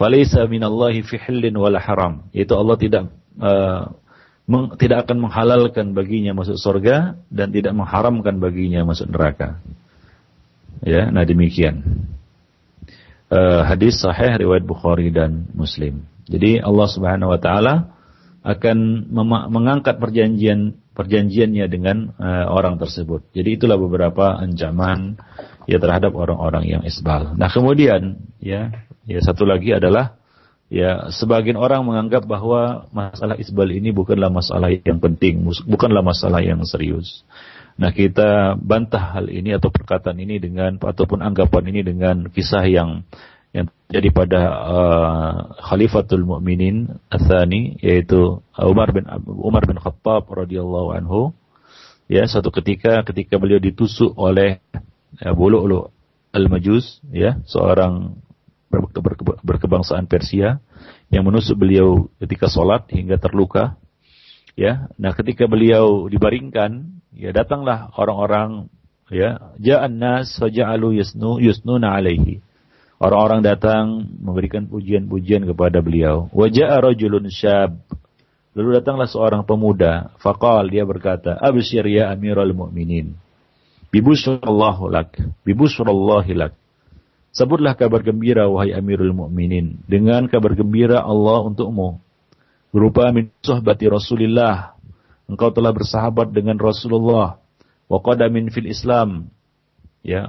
Falaisa minallahi fi hillin wala haram. Itu Allah tidak uh, meng, tidak akan menghalalkan baginya masuk surga dan tidak mengharamkan baginya masuk neraka. Ya, nah demikian. Uh, hadis sahih riwayat Bukhari dan Muslim. Jadi Allah Subhanahu wa taala akan mengangkat perjanjian perjanjiannya dengan uh, orang tersebut. Jadi itulah beberapa ancaman ya terhadap orang-orang yang isbal. Nah, kemudian ya ya satu lagi adalah ya sebagian orang menganggap bahwa masalah isbal ini bukanlah masalah yang penting, bukanlah masalah yang serius. Nah, kita bantah hal ini atau perkataan ini dengan ataupun anggapan ini dengan kisah yang yang terjadi pada uh, Khalifatul Mukminin Atsani yaitu Umar bin Umar bin Khattab radhiyallahu anhu. Ya suatu ketika ketika beliau ditusuk oleh ya, bulu al-Majus ya seorang berke, berke, berkebangsaan Persia yang menusuk beliau ketika sholat hingga terluka. Ya nah ketika beliau dibaringkan ya datanglah orang-orang ya ja'an nas faja'alu yusnu yusnuna alaihi Orang-orang datang memberikan pujian-pujian kepada beliau. Wajah rajulun syab. Lalu datanglah seorang pemuda. Fakal dia berkata, Abshir ya amirul mu'minin. Bibusrallahu lak. Bibusrallahi. Sebutlah kabar gembira wahai amirul mu'minin. Dengan kabar gembira Allah untukmu. Berupa min sohbati Rasulillah. Engkau telah bersahabat dengan Rasulullah. Wa qadamin fil Islam. Ya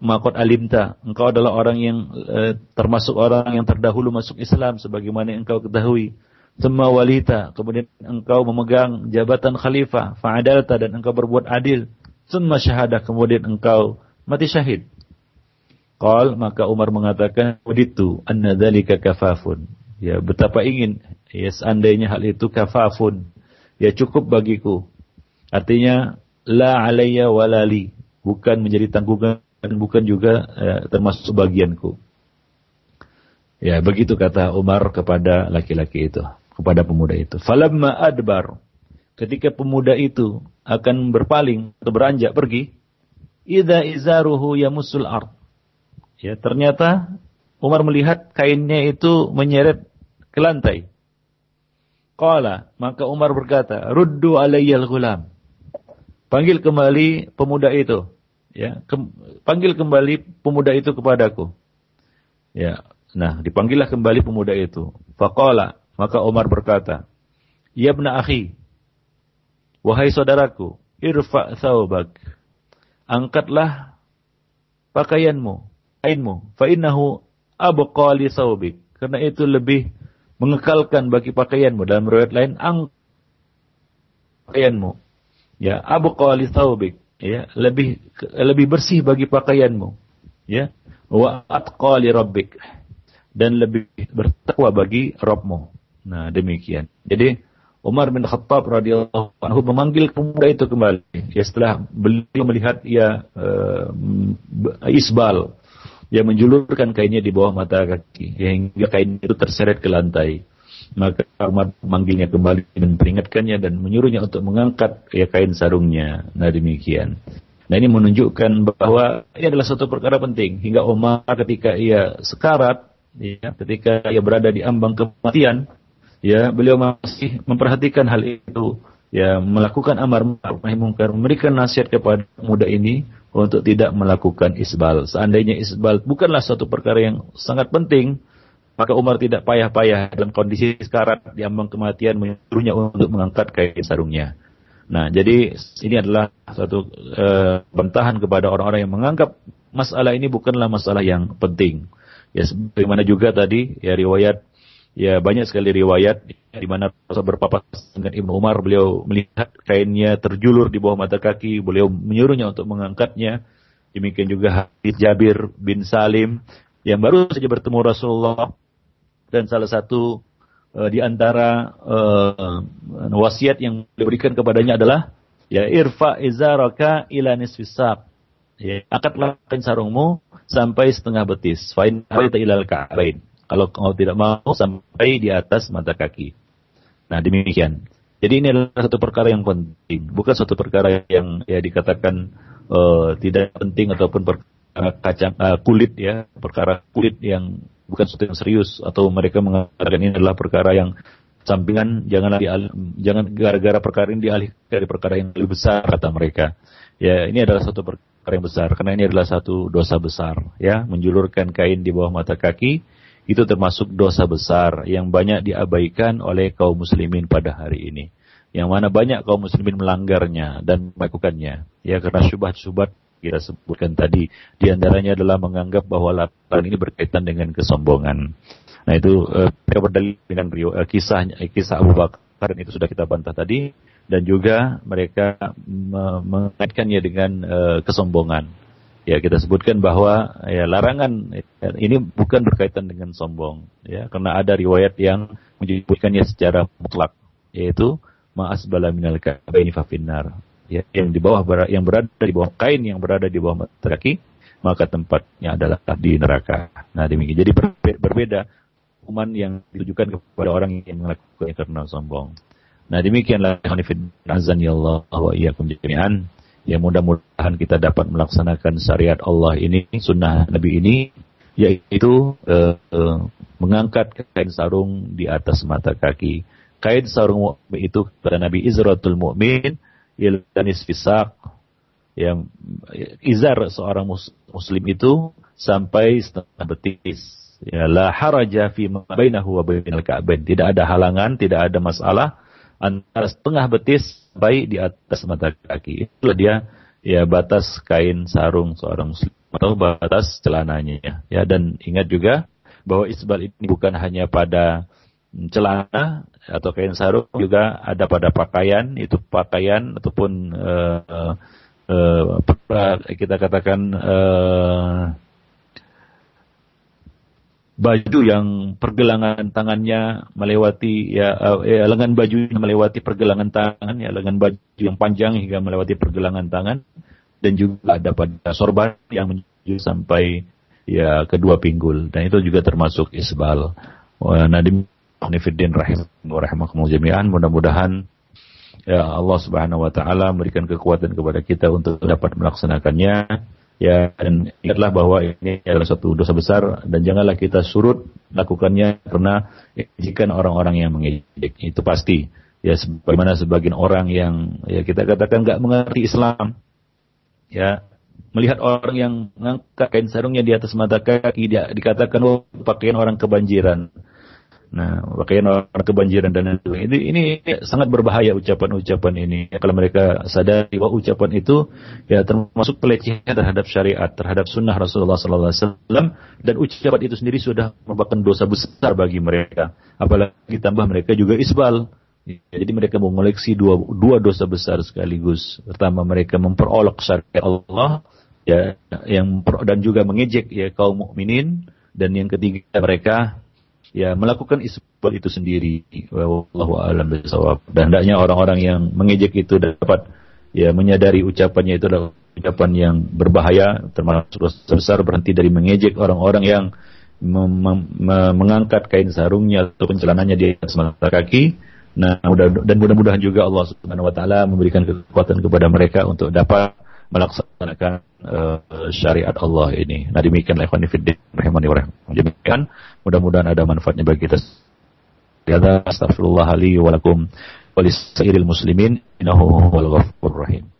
makot alimta. Engkau adalah orang yang eh, termasuk orang yang terdahulu masuk Islam sebagaimana engkau ketahui. Semua walita. Kemudian engkau memegang jabatan khalifah. Fa'adalta dan engkau berbuat adil. Semua syahadah. Kemudian engkau mati syahid. Qal maka Umar mengatakan waditu anna dzalika kafafun. Ya betapa ingin ya seandainya hal itu kafafun ya cukup bagiku artinya la alayya walali bukan menjadi tanggungan dan bukan juga eh, termasuk bagianku. Ya, begitu kata Umar kepada laki-laki itu, kepada pemuda itu. Falamma adbar, ketika pemuda itu akan berpaling atau beranjak pergi, idza izaruhu yamusul ard. Ya, ternyata Umar melihat kainnya itu menyeret ke lantai. Qala, maka Umar berkata, "Ruddu alayyal ghulam." Panggil kembali pemuda itu. Ya, ke, panggil kembali pemuda itu kepadaku. Ya, nah dipanggillah kembali pemuda itu. Faqala, maka Umar berkata, "Ya bna akhi, wahai saudaraku, irfa thawbak. Angkatlah pakaianmu, kainmu, fa innahu abqa thawbik." Karena itu lebih mengekalkan bagi pakaianmu. Dalam riwayat lain, ang pakaianmu. Ya abu li ya lebih lebih bersih bagi pakaianmu. Ya wa atqa li dan lebih bertakwa bagi Rabbmu. Nah demikian. Jadi Umar bin Khattab radhiyallahu anhu memanggil pemuda itu kembali. Ya setelah beliau melihat ia uh, isbal yang menjulurkan kainnya di bawah mata kaki hingga kain itu terseret ke lantai maka Umar memanggilnya kembali dan peringatkannya dan menyuruhnya untuk mengangkat ya kain sarungnya. Nah demikian. Nah ini menunjukkan bahwa ini adalah suatu perkara penting hingga Umar ketika ia sekarat, ya, ketika ia berada di ambang kematian, ya beliau masih memperhatikan hal itu, ya melakukan amar ma'ruf mungkar, memberikan nasihat kepada muda ini untuk tidak melakukan isbal. Seandainya isbal bukanlah suatu perkara yang sangat penting, maka Umar tidak payah-payah dalam kondisi sekarat di ambang kematian menyuruhnya untuk mengangkat kain sarungnya. Nah, jadi ini adalah satu e, bantahan kepada orang-orang yang menganggap masalah ini bukanlah masalah yang penting. Ya sebagaimana juga tadi ya riwayat ya banyak sekali riwayat di mana Rasul berpapasan dengan Ibnu Umar, beliau melihat kainnya terjulur di bawah mata kaki, beliau menyuruhnya untuk mengangkatnya. Demikian juga hadis Jabir bin Salim yang baru saja bertemu Rasulullah dan salah satu uh, di antara uh, wasiat yang diberikan kepadanya adalah ya irfa izaraka ila nisfisaq. Ya, angkatlah kain sarungmu sampai setengah betis. Fa'in ilal ka'bain. Kalau kau tidak mau sampai di atas mata kaki. Nah demikian. Jadi ini adalah satu perkara yang penting, bukan satu perkara yang ya dikatakan uh, tidak penting ataupun perkara kacang uh, kulit ya, perkara kulit yang bukan sesuatu yang serius atau mereka mengatakan ini adalah perkara yang sampingan janganlah dialih, jangan gara-gara perkara ini dialih dari perkara yang lebih besar kata mereka. Ya ini adalah satu perkara yang besar karena ini adalah satu dosa besar ya menjulurkan kain di bawah mata kaki itu termasuk dosa besar yang banyak diabaikan oleh kaum muslimin pada hari ini. Yang mana banyak kaum muslimin melanggarnya dan melakukannya. Ya karena syubhat-syubhat kita sebutkan tadi di antaranya adalah menganggap bahwa laporan ini berkaitan dengan kesombongan. Nah itu eh, berdalil dengan uh, kisah kisah Abu Bakar itu sudah kita bantah tadi dan juga mereka mengaitkannya dengan uh, kesombongan ya kita sebutkan bahwa ya larangan ya, ini bukan berkaitan dengan sombong ya karena ada riwayat yang menyebutkannya secara mutlak yaitu ma'as bala minal kabaini fafinnar ya yang di bawah yang berada di bawah kain yang berada di bawah kaki maka tempatnya adalah di neraka. Nah demikian. Jadi berbeda hukuman yang ditujukan kepada orang yang melakukannya karena sombong. Nah demikianlah azan ya Allah wa iyyakum jami'an. Ya mudah-mudahan kita dapat melaksanakan syariat Allah ini, sunnah Nabi ini, yaitu uh, uh, mengangkat kain sarung di atas mata kaki. Kain sarung itu pada Nabi Izratul Mu'min, ilanis fisak, yang izar seorang muslim itu sampai setengah betis. Ya la haraja fi ma bainahu wa bainal ka'bain. Tidak ada halangan, tidak ada masalah antara setengah betis sampai di atas mata kaki. Itulah dia ya batas kain sarung seorang muslim atau batas celananya ya dan ingat juga bahwa isbal ini bukan hanya pada celana atau kain sarung juga ada pada pakaian itu pakaian ataupun uh, uh, kita katakan uh, baju yang pergelangan tangannya melewati ya, uh, ya lengan baju melewati pergelangan tangan ya lengan baju yang panjang hingga melewati pergelangan tangan. Dan juga ada pada sorban yang menuju sampai ya kedua pinggul. Dan itu juga termasuk isbal. Nadim Nifiddin rahimakumullah jami'an. Mudah-mudahan ya Allah Subhanahu wa taala memberikan kekuatan kepada kita untuk dapat melaksanakannya Ya, dan ingatlah bahwa ini adalah satu dosa besar dan janganlah kita surut lakukannya karena jika orang-orang yang mengejek. Itu pasti. Ya, sebagaimana sebagian orang yang ya kita katakan nggak mengerti Islam, ya melihat orang yang mengangkat kain sarungnya di atas mata kaki dia dikatakan oh pakaian orang kebanjiran Nah, pakaian orang kebanjiran dan itu ini, ini sangat berbahaya ucapan-ucapan ini. Ya, kalau mereka sadari bahwa ucapan itu ya termasuk pelecehan terhadap syariat, terhadap sunnah Rasulullah SAW dan ucapan itu sendiri sudah merupakan dosa besar bagi mereka. Apalagi tambah mereka juga isbal. Ya, jadi mereka mengoleksi dua, dua dosa besar sekaligus. Pertama mereka memperolok syariat Allah ya yang dan juga mengejek ya kaum mukminin dan yang ketiga mereka ya melakukan isbat itu sendiri. Wallahu a'lam bishawab. Dan hendaknya orang-orang yang mengejek itu dapat ya menyadari ucapannya itu adalah ucapan yang berbahaya termasuk besar berhenti dari mengejek orang-orang yang mengangkat kain sarungnya atau pencelananya di atas mata kaki. Nah, dan mudah-mudahan juga Allah Subhanahu wa taala memberikan kekuatan kepada mereka untuk dapat melaksanakan uh, syariat Allah ini. Nah demikianlah ikhwan fillah rahimani wa Demikian mudah-mudahan ada manfaatnya bagi kita. Hadza astaghfirullah li wa lisairil muslimin innahu rahim.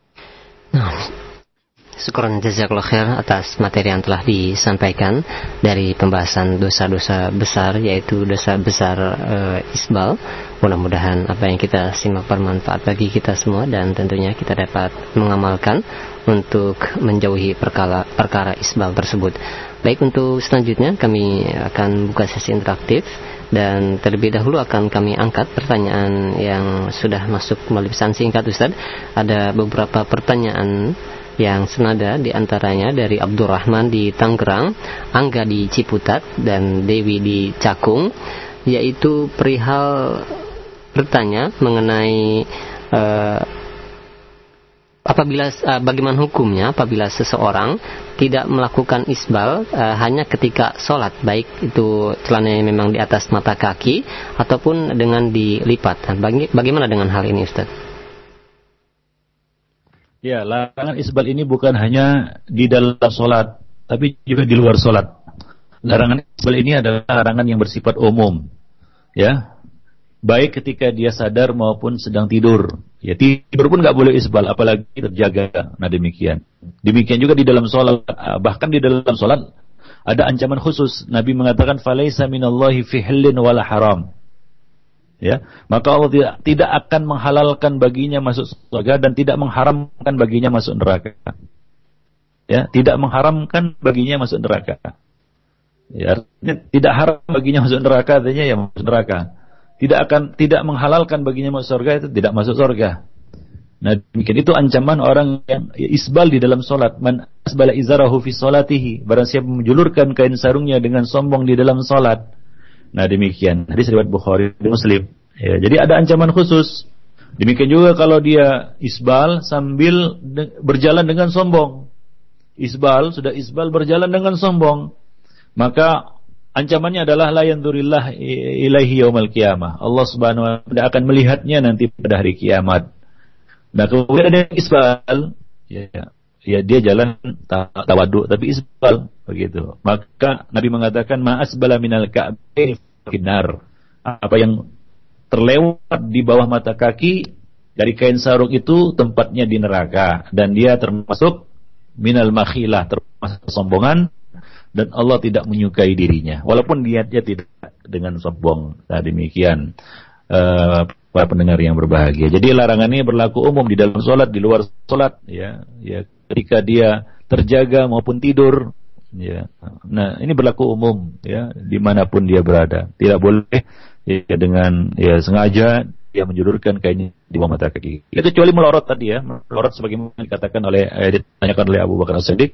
Syukuran jazakallah khair atas materi yang telah disampaikan dari pembahasan dosa-dosa besar yaitu dosa besar e, isbal. Mudah-mudahan apa yang kita simak bermanfaat bagi kita semua dan tentunya kita dapat mengamalkan untuk menjauhi perkara, perkara isbal tersebut. Baik untuk selanjutnya kami akan buka sesi interaktif Dan terlebih dahulu akan kami angkat pertanyaan yang sudah masuk melalui pesan singkat Ustaz. Ada beberapa pertanyaan yang senada di antaranya dari Abdurrahman di Tangerang, Angga di Ciputat, dan Dewi di Cakung, yaitu perihal bertanya mengenai uh, apabila uh, bagaimana hukumnya apabila seseorang tidak melakukan isbal uh, hanya ketika sholat baik itu celananya memang di atas mata kaki ataupun dengan dilipat. Bagi, bagaimana dengan hal ini Ustaz? Ya larangan isbal ini bukan hanya di dalam sholat tapi juga di luar sholat. Larangan isbal ini adalah larangan yang bersifat umum ya baik ketika dia sadar maupun sedang tidur. Ya tidur pun nggak boleh isbal, apalagi terjaga. Nah demikian. Demikian juga di dalam sholat, bahkan di dalam sholat ada ancaman khusus. Nabi mengatakan falaisa minallahi fi wala haram. Ya, maka Allah tidak, tidak akan menghalalkan baginya masuk surga dan tidak mengharamkan baginya masuk neraka. Ya, tidak mengharamkan baginya masuk neraka. Ya, tidak haram baginya masuk neraka artinya ya masuk neraka tidak akan tidak menghalalkan baginya masuk surga itu tidak masuk surga. Nah, demikian itu ancaman orang yang isbal di dalam solat. Man asbala izarahu fi solatihi. Barang siapa menjulurkan kain sarungnya dengan sombong di dalam solat. Nah, demikian. Hadis riwayat Bukhari Muslim. Ya, jadi ada ancaman khusus. Demikian juga kalau dia isbal sambil de berjalan dengan sombong. Isbal, sudah isbal berjalan dengan sombong. Maka Ancamannya adalah la yanzurillah ilaihi yaumal qiyamah. Allah Subhanahu wa taala akan melihatnya nanti pada hari kiamat. Nah, kemudian ada isbal, ya, ya dia jalan tawadu tapi isbal begitu. Maka Nabi mengatakan ma asbala minal ka'baini finar. Apa yang terlewat di bawah mata kaki dari kain sarung itu tempatnya di neraka dan dia termasuk minal makhilah termasuk kesombongan dan Allah tidak menyukai dirinya. Walaupun niatnya tidak dengan sombong. Nah demikian uh, para pendengar yang berbahagia. Jadi larangan ini berlaku umum di dalam sholat di luar sholat ya. Ya ketika dia terjaga maupun tidur ya. Nah ini berlaku umum ya di mana pun dia berada. Tidak boleh ya dengan ya sengaja dia menjulurkan kainnya di bawah mata kaki. Ya, kecuali melorot tadi ya, melorot sebagaimana dikatakan oleh eh, ditanyakan oleh Abu Bakar As-Siddiq,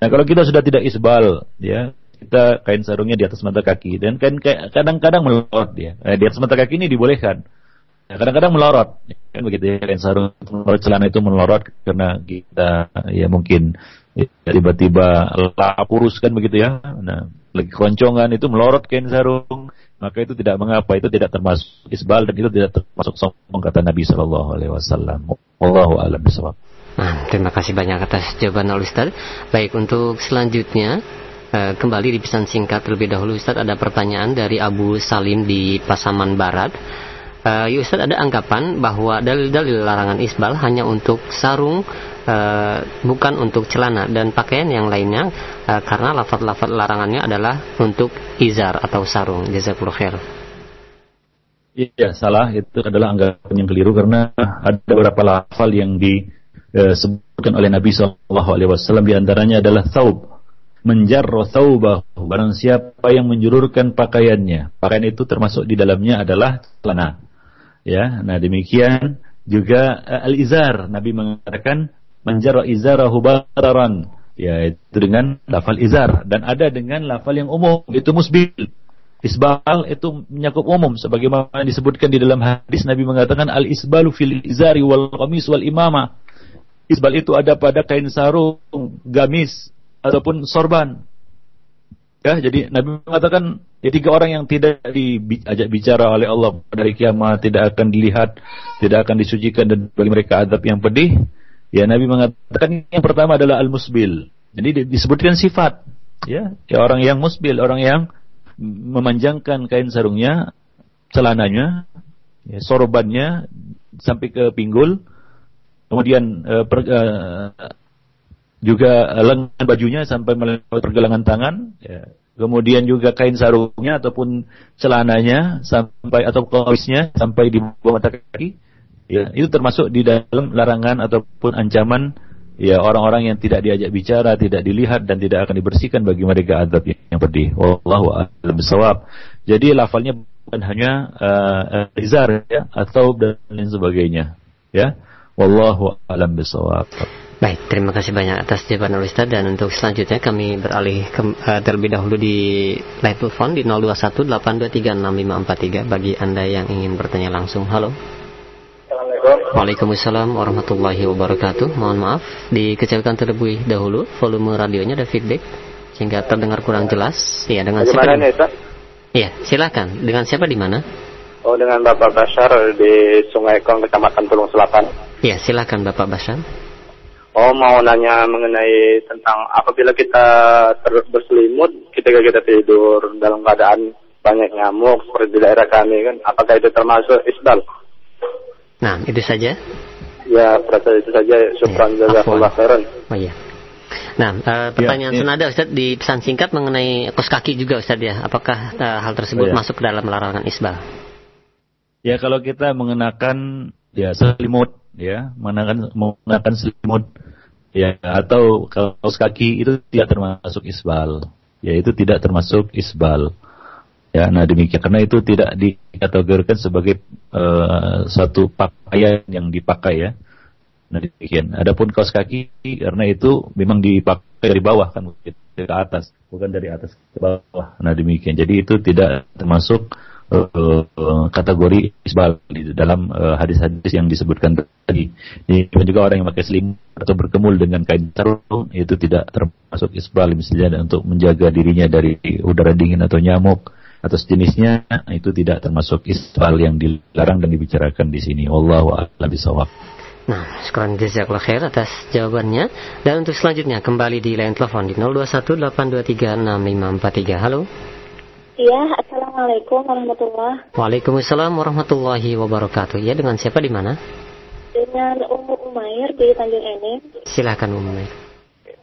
Nah kalau kita sudah tidak isbal, ya kita kain sarungnya di atas mata kaki dan kain kadang-kadang melorot dia. Eh, di atas mata kaki ini dibolehkan. nah, kadang-kadang melorot, ya, kan begitu ya kain sarung melorot celana itu melorot karena kita ya mungkin ya, tiba-tiba lapurus kan begitu ya. Nah lagi keroncongan itu melorot kain sarung maka itu tidak mengapa itu tidak termasuk isbal dan itu tidak termasuk sombong kata Nabi Shallallahu Alaihi Wasallam. Wallahu a'lam bishawab. Nah, terima kasih banyak atas jawaban Ustaz. Baik, untuk selanjutnya uh, kembali di pesan singkat terlebih dahulu Ustaz ada pertanyaan dari Abu Salim di Pasaman Barat. Uh, Ustaz ada anggapan bahwa dalil-dalil larangan isbal hanya untuk sarung uh, bukan untuk celana dan pakaian yang lainnya uh, karena lafaz-lafaz larangannya adalah untuk izar atau sarung. Jazakallahu khair. Iya, salah. Itu adalah anggapan yang keliru karena ada beberapa lafal yang di disebutkan oleh Nabi Shallallahu Alaihi Wasallam di antaranya adalah saub menjarro saubah barang siapa yang menjulurkan pakaiannya. Pakaian itu termasuk di dalamnya adalah celana. Ya nah demikian juga uh, al izar Nabi mengatakan menjarro izarahu bararan. Ya itu dengan lafal izar. Dan ada dengan lafal yang umum itu musbil. Isbal itu menyakup umum. Sebagaimana disebutkan di dalam hadis Nabi mengatakan al isbalu fil izari wal qamis wal imama Isbal itu ada pada kain sarung, gamis, ataupun sorban. Ya, jadi Nabi mengatakan ya tiga orang yang tidak diajak bicara oleh Allah dari kiamat tidak akan dilihat, tidak akan disucikan dan bagi mereka adab yang pedih. Ya Nabi mengatakan yang pertama adalah al-musbil. Jadi disebutkan sifat, ya, ya orang yang musbil, orang yang memanjangkan kain sarungnya, celananya, ya, sorbannya sampai ke pinggul, kemudian uh, per, uh, juga lengan bajunya sampai melewati pergelangan tangan, ya. kemudian juga kain sarungnya ataupun celananya sampai atau kaosnya sampai di bawah mata kaki, ya itu termasuk di dalam larangan ataupun ancaman ya orang-orang yang tidak diajak bicara, tidak dilihat dan tidak akan dibersihkan bagi mereka adab yang pedih. Wallahu a'lam bishawab. Jadi lafalnya bukan hanya uh, izar ya atau dan lain sebagainya. Ya. Wallahu alam bisawab. Baik, terima kasih banyak atas jawaban Ustaz dan untuk selanjutnya kami beralih ke, uh, terlebih dahulu di live telepon di 0218236543 bagi Anda yang ingin bertanya langsung. Halo. Assalamualaikum. Waalaikumsalam warahmatullahi wabarakatuh. Mohon maaf, dikecilkan terlebih dahulu volume radionya ada feedback sehingga terdengar kurang jelas. Iya, dengan siapa? Nih, Iya, silakan. Dengan siapa di mana? Oh, dengan Bapak Basar di Sungai Kong, Kecamatan Tulung Selatan. Iya, silakan Bapak Basar. Oh mau nanya mengenai tentang apabila kita terus berselimut ketika kita tidur dalam keadaan banyak nyamuk seperti di daerah kami kan, apakah itu termasuk isbal? Nah itu saja. Ya, perasaan itu saja. Syukran ya, jazakallah khairan. Oh iya. Nah, uh, pertanyaan ya, ya. senada Ustaz di pesan singkat mengenai kos kaki juga Ustaz ya. Apakah uh, hal tersebut oh, ya. masuk ke dalam larangan isbal? Ya, kalau kita mengenakan ya selimut ya mengenakan mengenakan selimut ya atau kaos kaki itu tidak termasuk isbal. Ya itu tidak termasuk isbal. Ya nah demikian. Karena itu tidak dikategorikan sebagai uh, suatu pakaian yang dipakai ya. Nah demikian. Adapun kaos kaki karena itu memang dipakai dari bawah kan ke atas. Bukan dari atas ke bawah. Nah demikian. Jadi itu tidak termasuk uh, kategori isbal di dalam uh, hadis-hadis yang disebutkan tadi. Dan juga orang yang pakai selimut atau berkemul dengan kain sarung itu tidak termasuk isbal misalnya untuk menjaga dirinya dari udara dingin atau nyamuk atau sejenisnya itu tidak termasuk isbal yang dilarang dan dibicarakan di sini. Wallahu a'lam bishawab. Nah, sekarang jazakallah khair atas jawabannya. Dan untuk selanjutnya kembali di line telepon di 0218236543. Halo. Iya, Assalamualaikum warahmatullahi Waalaikumsalam warahmatullahi wabarakatuh. Ya, dengan siapa di mana? Dengan Ummu Umair di Tanjung Enim. Silakan Ummu Umair.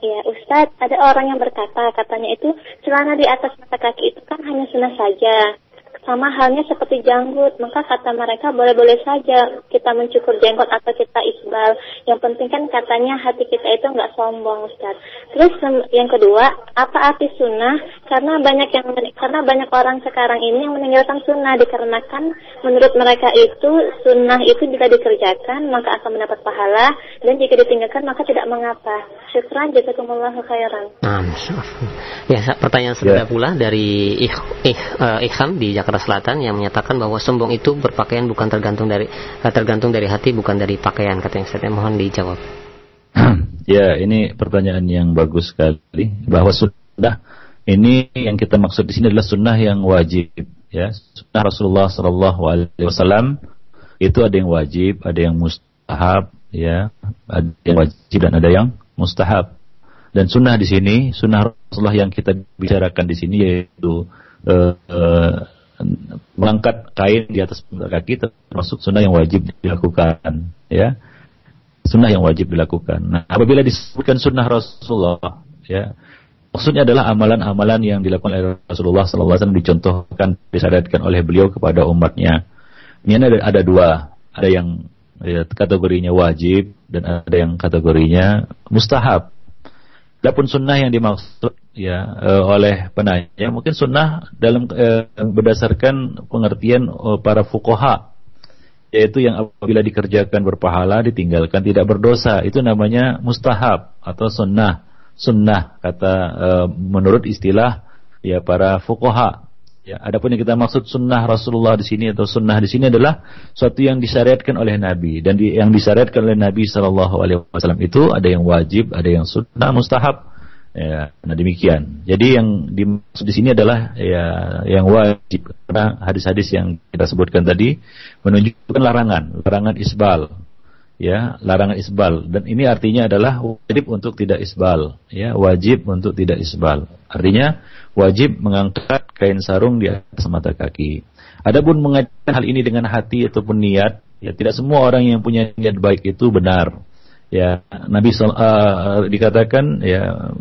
Ya, Ustadz, ada orang yang berkata, katanya itu celana di atas mata kaki itu kan hanya sunnah saja. Sama halnya seperti janggut, maka kata mereka boleh-boleh saja kita mencukur jenggot atau kita isbal. Yang penting kan katanya hati kita itu nggak sombong, Ustaz. Terus yang kedua, apa arti sunnah? Karena banyak yang karena banyak orang sekarang ini yang meninggalkan sunnah dikarenakan menurut mereka itu sunnah itu jika dikerjakan maka akan mendapat pahala dan jika ditinggalkan maka tidak mengapa. Syukran jazakumullahu khairan. Nah, ya, pertanyaan ya. pula dari Ik, Ik, uh, Ikham di Jakarta Selatan yang menyatakan bahwa sombong itu berpakaian bukan tergantung dari uh, tergantung dari hati bukan dari pakaian katanya saya mohon dijawab. ya ini pertanyaan yang bagus sekali bahwa sunnah ini yang kita maksud di sini adalah sunnah yang wajib ya. Sunnah Rasulullah Shallallahu Alaihi Wasallam itu ada yang wajib ada yang mustahab ya. Ada yang wajib dan ada yang mustahab. Dan sunnah di sini sunnah Rasulullah yang kita bicarakan di sini yaitu uh, mengangkat kain di atas kaki termasuk sunnah yang wajib dilakukan ya. Sunnah yang wajib dilakukan. Nah apabila disebutkan sunnah Rasulullah ya maksudnya adalah amalan-amalan yang dilakukan oleh Rasulullah SAW dicontohkan disyariatkan oleh beliau kepada umatnya. Ini ada, ada dua. Ada yang ya, kategorinya wajib dan ada yang kategorinya mustahab Adapun sunnah yang dimaksud ya uh, oleh penanya mungkin sunnah dalam uh, berdasarkan pengertian uh, para fukoha yaitu yang apabila dikerjakan berpahala ditinggalkan tidak berdosa itu namanya mustahab atau sunnah. Sunnah kata uh, menurut istilah ya para fukoha Ya, adapun yang kita maksud sunnah Rasulullah di sini atau sunnah di sini adalah suatu yang disyariatkan oleh Nabi dan di, yang disyariatkan oleh Nabi Shallallahu Alaihi Wasallam itu ada yang wajib, ada yang sunnah, mustahab. Ya, nah demikian. Jadi yang dimaksud di sini adalah ya yang wajib karena hadis-hadis yang kita sebutkan tadi menunjukkan larangan, larangan isbal, ya larangan isbal dan ini artinya adalah wajib untuk tidak isbal ya wajib untuk tidak isbal artinya wajib mengangkat kain sarung di atas mata kaki. Adapun mengaitkan hal ini dengan hati ataupun niat, ya tidak semua orang yang punya niat baik itu benar. Ya, Nabi uh, dikatakan ya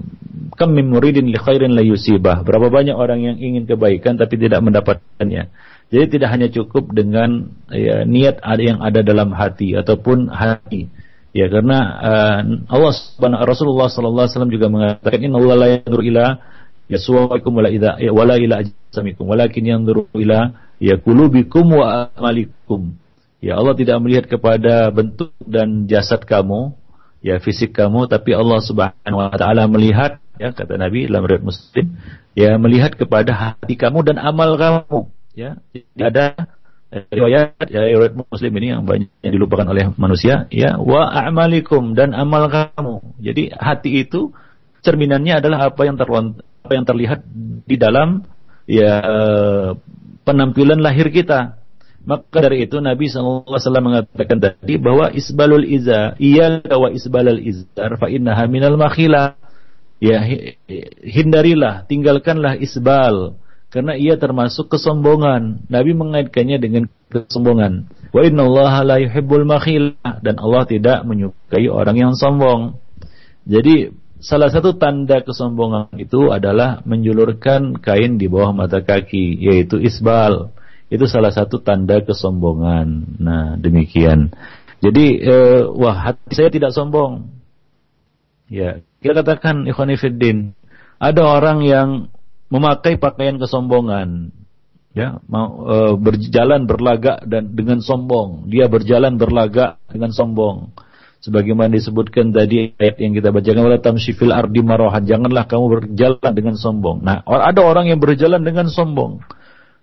kam muridin li khairin la yusibah. Berapa banyak orang yang ingin kebaikan tapi tidak mendapatkannya. Jadi tidak hanya cukup dengan ya, niat ada yang ada dalam hati ataupun hati. Ya karena uh, Allah Subhanahu Rasulullah sallallahu alaihi wasallam juga mengatakan inna Allah la yanzur ila yaswakum wala ila ya, wala ila ajsamikum walakin yanzuru ila ya qulubikum wa amalikum. Ya Allah tidak melihat kepada bentuk dan jasad kamu, ya fisik kamu, tapi Allah Subhanahu wa taala melihat ya kata Nabi dalam riwayat Muslim, ya melihat kepada hati kamu dan amal kamu, ya. Tidak ada riwayat ya riwayat Muslim ini yang banyak yang dilupakan oleh manusia ya wa a'malikum dan amal kamu. Jadi hati itu cerminannya adalah apa yang terlont apa yang terlihat di dalam ya penampilan lahir kita. Maka dari itu Nabi SAW mengatakan tadi bahwa isbalul iza iya wa isbalul izar fa innaha minal makhila. Ya hindarilah, tinggalkanlah isbal karena ia termasuk kesombongan. Nabi mengaitkannya dengan kesombongan. Wa la dan Allah tidak menyukai orang yang sombong. Jadi salah satu tanda kesombongan itu adalah menjulurkan kain di bawah mata kaki yaitu isbal. Itu salah satu tanda kesombongan. Nah, demikian. Jadi eh, wah hati saya tidak sombong. Ya, kita katakan ikhwanifiddin, ada orang yang memakai pakaian kesombongan. Ya e, berjalan berlagak dan dengan sombong. Dia berjalan berlagak dengan sombong. Sebagaimana disebutkan tadi ayat yang kita bacakan wala tamsyifil ardi marahan. Janganlah kamu berjalan dengan sombong. Nah ada orang yang berjalan dengan sombong.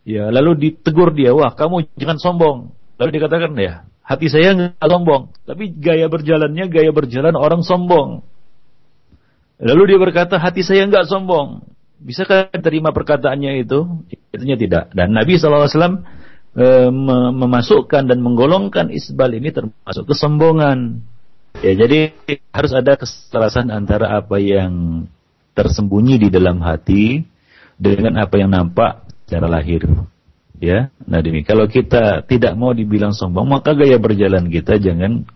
Ya lalu ditegur dia wah kamu jangan sombong. Lalu dikatakan ya hati saya nggak sombong. Tapi gaya berjalannya gaya berjalan orang sombong. Lalu dia berkata hati saya nggak sombong Bisakah terima perkataannya itu? Itunya tidak. Dan Nabi SAW e, memasukkan dan menggolongkan isbal ini termasuk kesombongan. Ya, jadi harus ada keserasan antara apa yang tersembunyi di dalam hati dengan apa yang nampak secara lahir. Ya, nah demi kalau kita tidak mau dibilang sombong, maka gaya berjalan kita jangan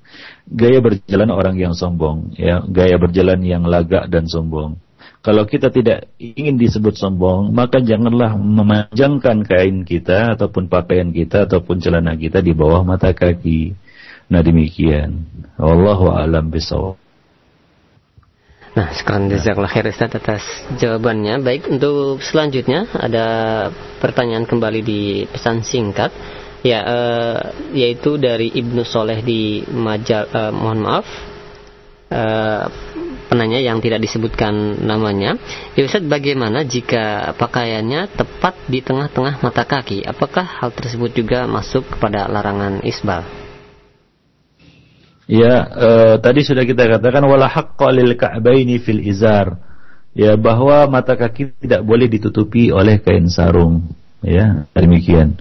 gaya berjalan orang yang sombong, ya, gaya berjalan yang lagak dan sombong. Kalau kita tidak ingin disebut sombong, maka janganlah memanjangkan kain kita ataupun pakaian kita ataupun celana kita di bawah mata kaki. Nah demikian. Wallahu a'lam bishawab. Nah, sekarang jazakallah khair Ustaz atas jawabannya. Baik, untuk selanjutnya ada pertanyaan kembali di pesan singkat. Ya, uh, yaitu dari Ibnu Soleh di Majal, uh, mohon maaf, uh, penanya yang tidak disebutkan namanya, ya Ustaz bagaimana jika pakaiannya tepat di tengah-tengah mata kaki? Apakah hal tersebut juga masuk kepada larangan isbal? Ya, eh, tadi sudah kita katakan wala haqqa lil ka'baini fil izar. Ya, bahwa mata kaki tidak boleh ditutupi oleh kain sarung. Ya, demikian.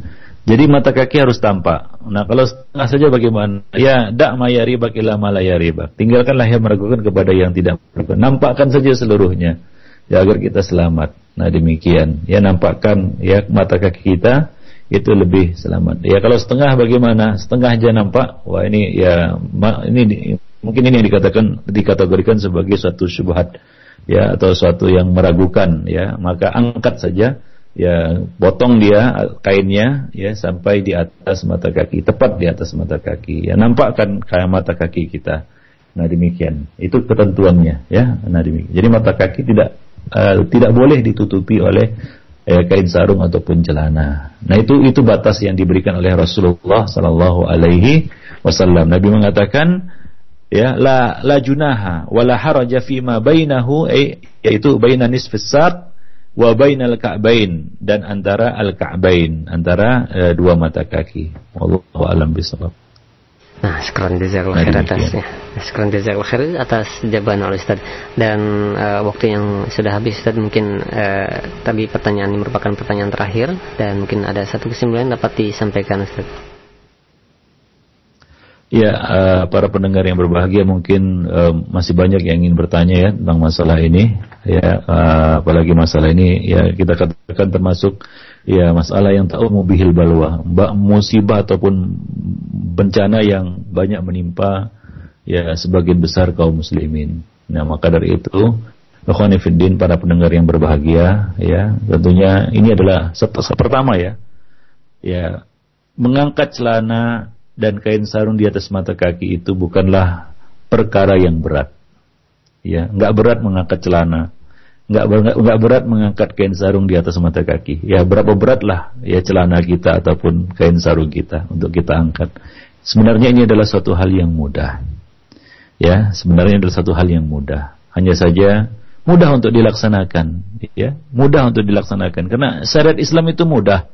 Jadi mata kaki harus tampak. Nah kalau setengah saja bagaimana? Ya dak mayari bakilah malayari bak. Tinggalkanlah yang meragukan kepada yang tidak meragukan. Nampakkan saja seluruhnya. Ya agar kita selamat. Nah demikian. Ya nampakkan ya mata kaki kita itu lebih selamat. Ya kalau setengah bagaimana? Setengah aja nampak. Wah ini ya ini mungkin ini yang dikatakan dikategorikan sebagai suatu syubhat ya atau suatu yang meragukan ya maka angkat saja ya potong dia kainnya ya sampai di atas mata kaki tepat di atas mata kaki. Ya nampakkan kayak mata kaki kita. Nah demikian. Itu ketentuannya ya. Nah demikian. Jadi mata kaki tidak uh, tidak boleh ditutupi oleh uh, kain sarung ataupun celana. Nah itu itu batas yang diberikan oleh Rasulullah Sallallahu Alaihi Wasallam. Nabi mengatakan ya la la junaha wala haraja fi ma bainahu eh, yaitu baina nisfis wa bainal ka'bain dan antara al ka'bain antara uh, dua mata kaki. Wallahu alam bisawab. Nah, sekarang jazakallah khair atas ya. Sekarang jazakallah khair atas jawaban oleh Ustaz. Dan uh, waktu yang sudah habis Ustaz mungkin uh, tadi pertanyaan ini merupakan pertanyaan terakhir dan mungkin ada satu kesimpulan dapat disampaikan Ustaz. Ya, uh, para pendengar yang berbahagia mungkin uh, masih banyak yang ingin bertanya ya tentang masalah ini. Ya, uh, apalagi masalah ini ya kita katakan termasuk ya masalah yang tahu mubihil balwa, musibah ataupun bencana yang banyak menimpa ya sebagian besar kaum muslimin. Nah, maka dari itu Ikhwanifiddin para pendengar yang berbahagia ya tentunya ini adalah pertama ya ya mengangkat celana dan kain sarung di atas mata kaki itu bukanlah perkara yang berat. Ya, nggak berat mengangkat celana. nggak nggak berat mengangkat kain sarung di atas mata kaki. Ya berapa berat lah ya celana kita ataupun kain sarung kita untuk kita angkat. Sebenarnya ini adalah suatu hal yang mudah. Ya, sebenarnya adalah satu hal yang mudah. Hanya saja mudah untuk dilaksanakan, ya, mudah untuk dilaksanakan karena syariat Islam itu mudah.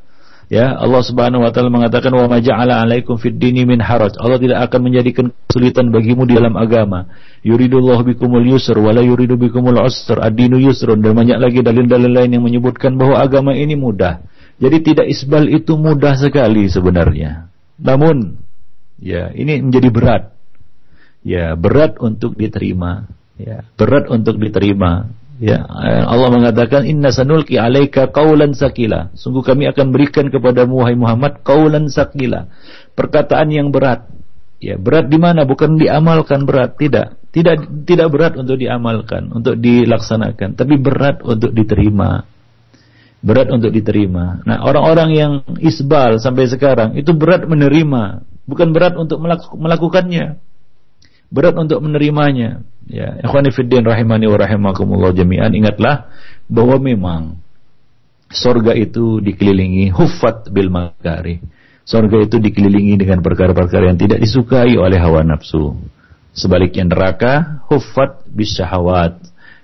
Ya, Allah Subhanahu wa taala mengatakan wa maja'ala 'alaikum fid dini min haraj. Allah tidak akan menjadikan kesulitan bagimu di dalam agama. Yuridullahu bikumul yusr wa la yuridu bikumul usr. Ad-dinu yusrun dan banyak lagi dalil-dalil lain yang menyebutkan bahwa agama ini mudah. Jadi tidak isbal itu mudah sekali sebenarnya. Namun ya ini menjadi berat. Ya, berat untuk diterima. Ya, berat untuk diterima. Ya, Allah mengatakan inna sanulki alaika qaulan sakila. Sungguh kami akan berikan kepada Muhammad Muhammad qaulan sakila. Perkataan yang berat. Ya, berat di mana? Bukan diamalkan berat, tidak. Tidak tidak berat untuk diamalkan, untuk dilaksanakan, tapi berat untuk diterima. Berat untuk diterima. Nah, orang-orang yang isbal sampai sekarang itu berat menerima, bukan berat untuk melakukannya. Berat untuk menerimanya. Ya, ikhwani fiddin rahimani wa rahimakumullah jami'an, ingatlah bahwa memang sorga itu dikelilingi hufat bil makari. Sorga itu dikelilingi dengan perkara-perkara yang tidak disukai oleh hawa nafsu. Sebaliknya neraka hufat bis syahwat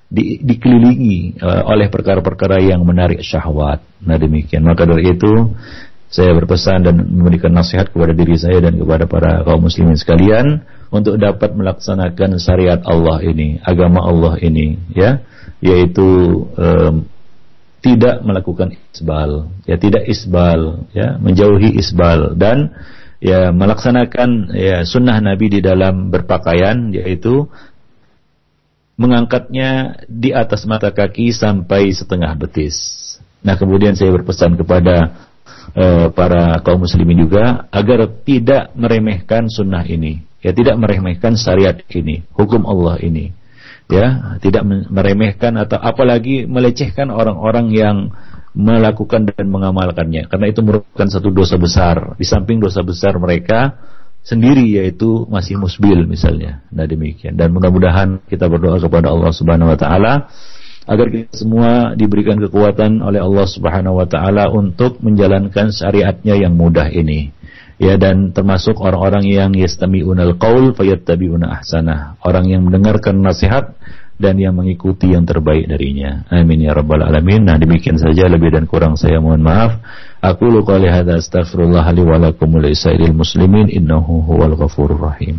di, dikelilingi uh, oleh perkara-perkara yang menarik syahwat. Nah demikian. Maka dari itu saya berpesan dan memberikan nasihat kepada diri saya dan kepada para kaum muslimin sekalian untuk dapat melaksanakan syariat Allah ini, agama Allah ini, ya, yaitu um, tidak melakukan isbal, ya tidak isbal, ya menjauhi isbal dan ya melaksanakan ya sunnah Nabi di dalam berpakaian, yaitu mengangkatnya di atas mata kaki sampai setengah betis. Nah kemudian saya berpesan kepada Eh, para kaum muslimin juga agar tidak meremehkan sunnah ini, ya tidak meremehkan syariat ini, hukum Allah ini, ya tidak meremehkan atau apalagi melecehkan orang-orang yang melakukan dan mengamalkannya, karena itu merupakan satu dosa besar. Di samping dosa besar mereka sendiri yaitu masih musbil misalnya. Nah demikian dan mudah-mudahan kita berdoa kepada Allah Subhanahu wa taala agar kita semua diberikan kekuatan oleh Allah Subhanahu wa taala untuk menjalankan syariatnya yang mudah ini. Ya dan termasuk orang-orang yang yastami'unal qaul fayattabi'una ahsanah. Orang yang mendengarkan nasihat dan yang mengikuti yang terbaik darinya. Amin ya rabbal alamin. Nah, demikian saja lebih dan kurang saya mohon maaf. Aku luka hadza astaghfirullah li wa lakum muslimin innahu huwal ghafurur rahim.